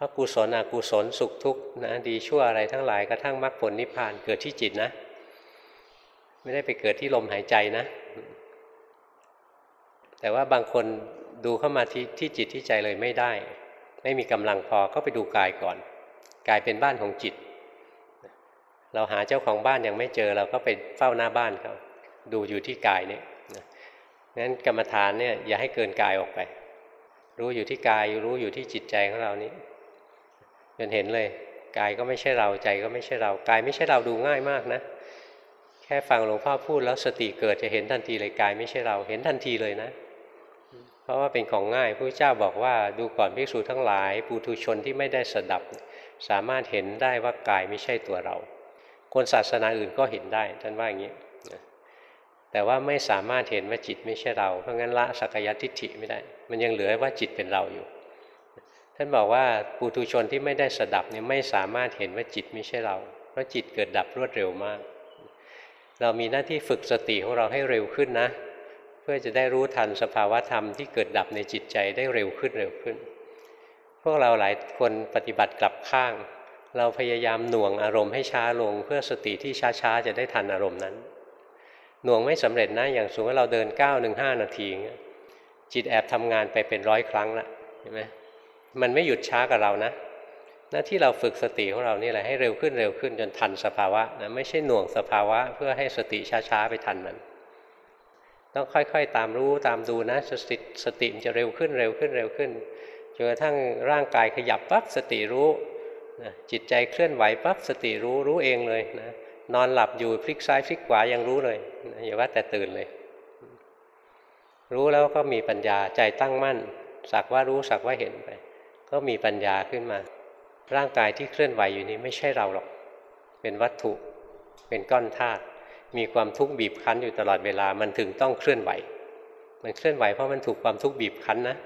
ราะกุศลอกุศลสุขทุกข์นะดีชั่วอะไรทั้งหลายกระทั่งมรรคผลนิพพานเกิดที่จิตนะ ไม่ได้ไปเกิดที่ลมหายใจนะ แต่ว่าบางคนดูเข้ามาที่ที่จิตที่ใจเลยไม่ได้ ไม่มีกำลังพอก็ไปดูกายก่อนกายเป็นบ้านของจิต เราหาเจ้าของบ้านยังไม่เจอเราก็ไปเฝ้าหน้าบ้านเขาดูอยู่ที่กายเนี่ยงั้นกรรมฐานเนี่ยอย่าให้เกินกายออกไป รู้อยู่ที่กายรู้อยู่ที่จิตใจของเรานี้ จนเห็นเลยกายก็ไม่ใช่เราใจก็ไม่ใช่เรากายไม่ใช่เราดูง่ายมากนะ แค่ฟังหลวงพ่อพูดแล้วสติเกิดจะเห็นทันทีเลยกายไม่ใช่เรา เห็นทันทีเลยนะ เพราะว่าเป็นของง่ายพระเจ้าบอกว่าดูก่อนภิกษุทั้งหลายปุถุชนที่ไม่ได้สดับ สามารถเห็นได้ว่ากายไม่ใช่ตัวเรา คนศาสนาอื่นก็เห็นได้ท่านว่าอย่างนี้แต่ว่าไม่สามารถเห็นว่าจิตไม่ใช่เรา เพราะงั้นละสักยทิฏฐิไม่ได้ มันยังเหลือว่าจิตเป็นเราอยู่ ท่านบอกว่าปุถุชนที่ไม่ได้สดับเนี่ยไม่สามารถเห็นว่าจิตไม่ใช่เรา เพราะจิตเกิดดับรวดเร็วมาก เรามีหน้าที่ฝึกสติของเราให้เร็วขึ้นนะ เพื่อจะได้รู้ทันสภาวะธรรมที่เกิดดับในจิตใจได้เร็วขึ้นเร็วขึ้น พวกเราหลายคนปฏิบัติกลับข้าง เราพยายามหน่วงอารมณ์ให้ช้าลง เพื่อสติที่ช้าๆจะได้ทันอารมณ์นั้น หน่วงไม่สำเร็จนะอย่างสมมติเราเดิน9ก้าหนึ่งห้านาทีจิตแอบทำงานไปเป็นร้อยครั้งละเห็นไหม มันไม่หยุดช้ากับเรานะหน้าที่เราฝึกสติของเรานี่แหละให้เร็วขึ้นเร็วขึ้นจนทันสภาวะนะไม่ใช่หน่วงสภาวะ เพื่อให้สติช้าๆไปทันมัน ต้องค่อยๆ ตามรู้ตามดูนะสติสติมันจะเร็วขึ้นเร็วขึ้นเร็วขึ้นจนกระทั่งร่างกายขยับปั๊บสติรู้จิตใจเคลื่อนไหวปั๊บสติรู้รู้เองเลยนะนอนหลับอยู่พลิกซ้ายพลิกขวายังรู้เลยอย่าว่าแต่ตื่นเลย รู้แล้วก็มีปัญญาใจตั้งมั่นสักว่ารู้สักว่าเห็นไป ก็มีปัญญาขึ้นมา ร่างกายที่เคลื่อนไหวอยู่นี้ไม่ใช่เราหรอก เป็นวัตถุ เป็นก้อนธาตุมีความทุกข์บีบคั้นอยู่ตลอดเวลามันถึงต้องเคลื่อนไหว มันเคลื่อนไหวเพราะมันถูกความทุกข์บีบคั้นนะ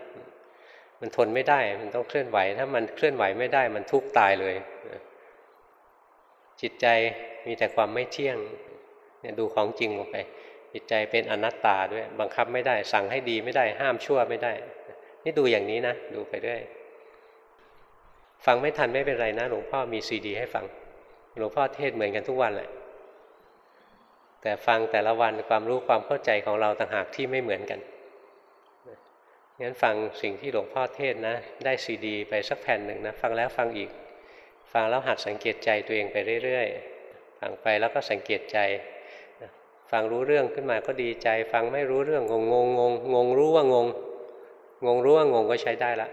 มันทนไม่ได้มันต้องเคลื่อนไหว ถ้ามันเคลื่อนไหวไม่ได้มันทุกข์ตายเลย จิตใจมีแต่ความไม่เที่ยงเนี่ยดูของจริงลงไป จิตใจเป็นอนัตตาด้วย บังคับไม่ได้ สั่งให้ดีไม่ได้ห้ามชั่วไม่ได้ นี่ดูอย่างนี้นะ ดูไปด้วย ฟังไม่ทันไม่เป็นไรนะ หลวงพ่อมีซีดี ให้ฟัง หลวงพ่อเทศเหมือนกันทุกวันแหละ แต่ฟังแต่ละวันความรู้ความเข้าใจของเราต่างหากที่ไม่เหมือนกันงั้นฟังสิ่งที่หลวงพ่อเทศนะ ได้ซีดี ไปสักแผ่นหนึ่งนะ ฟังแล้วฟังอีก ฟังแล้วหัดสังเกตใจตัวเองไปเรื่อยๆฟังไปแล้วก็สังเกตใจฟังรู้เรื่องขึ้นมาก็ดีใจ ฟังไม่รู้เรื่องงงงงงงรู้ว่างง งงรู้ว่างงก็ใช้ได้ละ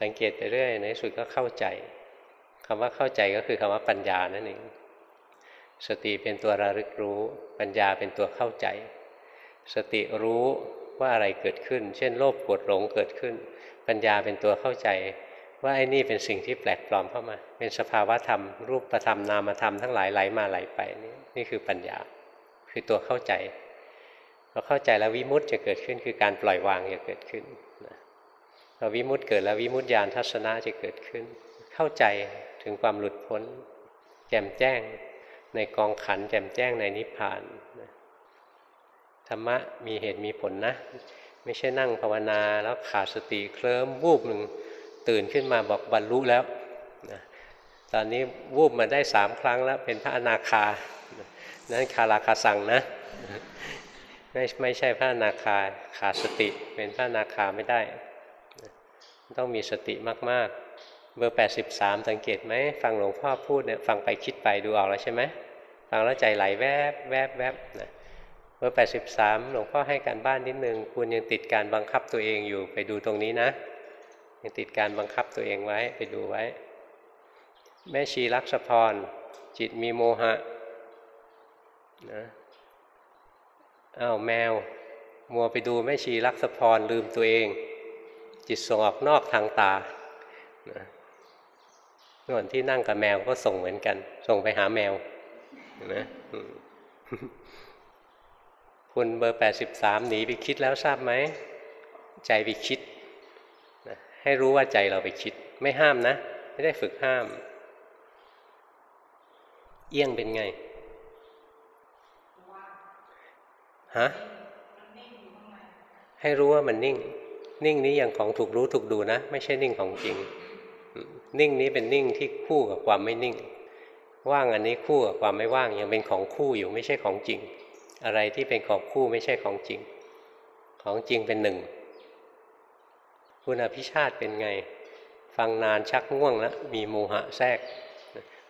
สังเกตไปเรื่อยในสุดก็เข้าใจคำว่าเข้าใจก็คือคำว่าปัญญานั่นเองสติเป็นตัวระลึกรู้ ปัญญาเป็นตัวเข้าใจ สติรู้ว่าอะไรเกิดขึ้น เช่น โลภโกรธหลงเกิดขึ้น ปัญญาเป็นตัวเข้าใจ ว่าไอ้นี่เป็นสิ่งที่แปลกปลอมเข้ามา เป็นสภาวะธรรม รูปธรรมนามธรรมทั้งหลายไหลมาไหลไปนี่นี่คือปัญญาคือตัวเข้าใจพอเข้าใจแล้ววิมุตต์จะเกิดขึ้นคือการปล่อยวางจะเกิดขึ้น พอวิมุตต์เกิดแล้ววิมุตติญาณทัศนะจะเกิดขึ้น เข้าใจถึงความหลุดพ้น แจ่มแจ้งในกองขันแจ่มแจ้งในนิพพานธรรมะมีเหตุมีผลนะ ไม่ใช่นั่งภาวนาแล้วขาดสติเคลิ้มวูบหนึ่งตื่นขึ้นมาบอกบรรลุแล้วนะตอนนี้วูบมาได้สามครั้งแล้วเป็นพระอนาคา นั้นคาราคาสั่งนะ ไม่ไม่ใช่พระอนาคาขาดสติเป็นพระอนาคาไม่ได้ ต้องมีสติมากๆ เบอร์ 83 สังเกตไหม ฟังหลวงพ่อพูดเนี่ยฟังไปคิดไปดูออกแล้วใช่ไหมฟังแล้วใจไหลแวบแวบแวบนะเบอร์ 83 หลวงพ่อให้การบ้านนิดนึง คุณยังติดการบังคับตัวเองอยู่ไปดูตรงนี้นะ ยังติดการบังคับตัวเองไว้ไปดูไว้ แม่ชีรักษพร จิตมีโมหะนะอ้าวแมว มัวไปดูแม่ชีรักษพรลืมตัวเอง จิตส่งออกนอกทางตานะส่วนที่นั่งกับแมวก็ส่งเหมือนกัน ส่งไปหาแมวเห็นไหมอืมคุณเบอร์แปดสิบสามหนีไปคิดแล้วทราบไหม ใจไปคิดนะให้รู้ว่าใจเราไปคิด ไม่ห้ามนะ ไม่ได้ฝึกห้าม เอี้ยงเป็นไงฮะให้รู้ว่ามันนิ่ง นิ่งนี้อย่างของถูกรู้ถูกดูนะ ไม่ใช่นิ่งของจริง นิ่งนี้เป็นนิ่งที่คู่กับความไม่นิ่ง ว่างอันนี้คู่กับความไม่ว่างยังเป็นของคู่อยู่ไม่ใช่ของจริง อะไรที่เป็นของคู่ไม่ใช่ของจริง ของจริงเป็นหนึ่งคุณอภิชาติเป็นไง ฟังนานชักง่วงแล้วมีโมหะแทรก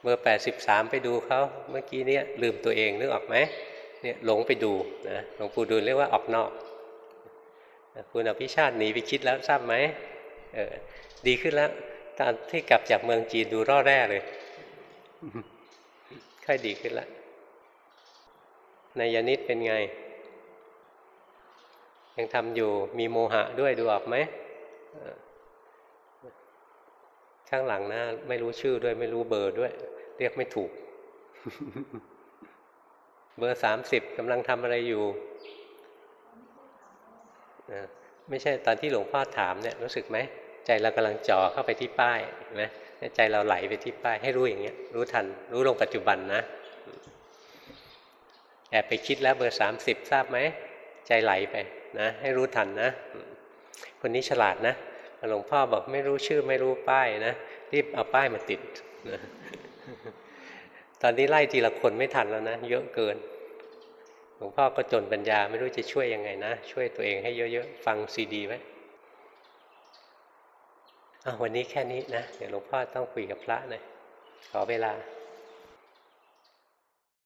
เบอร์83ไปดูเขาเมื่อกี้เนี้ยลืมตัวเองนึกออกไหมเนี่ยหลงไปดูนะหลวงปู่ดูลเรียกว่าออกนอก คุณอภิชาติหนีไปคิดแล้วทราบไหมเออดีขึ้นแล้วตอนที่กลับจากเมืองจีนดูร่อแร่เลย ค่อยดีขึ้นแล้วนายนิดเป็นไง ยังทำอยู่มีโมหะด้วยดูออกไหมข้างหลังนะไม่รู้ชื่อด้วยไม่รู้เบอร์ด้วย เรียกไม่ถูก เบอร์สามสิบกำลังทำอะไรอยู่ เออไม่ใช่ตอนที่หลวงพ่อถามเนี่ยรู้สึกไหมใจเรากำลังจ่อเข้าไปที่ป้ายเห็นไหมใจเราไหลไปที่ป้ายให้รู้อย่างเงี้ยรู้ทัน รู้ลงปัจจุบันนะแอบไปคิดแล้วเบอร์สามสิบทราบไหมใจไหลไปนะ ให้รู้ทันนะ คนนี้ฉลาดนะหลวงพ่อบอกไม่รู้ชื่อไม่รู้ป้ายนะรีบเอาป้ายมาติดนะตอนนี้ไล่ทีละคนไม่ทันแล้วนะ เยอะเกิน หลวงพ่อก็จนปัญญาไม่รู้จะช่วยยังไงนะ ช่วยตัวเองให้เยอะๆ ฟังซีดีไว้อะวันนี้แค่นี้นะ เดี๋ยวหลวงพ่อต้องคุยกับพระหน่อยขอเวลา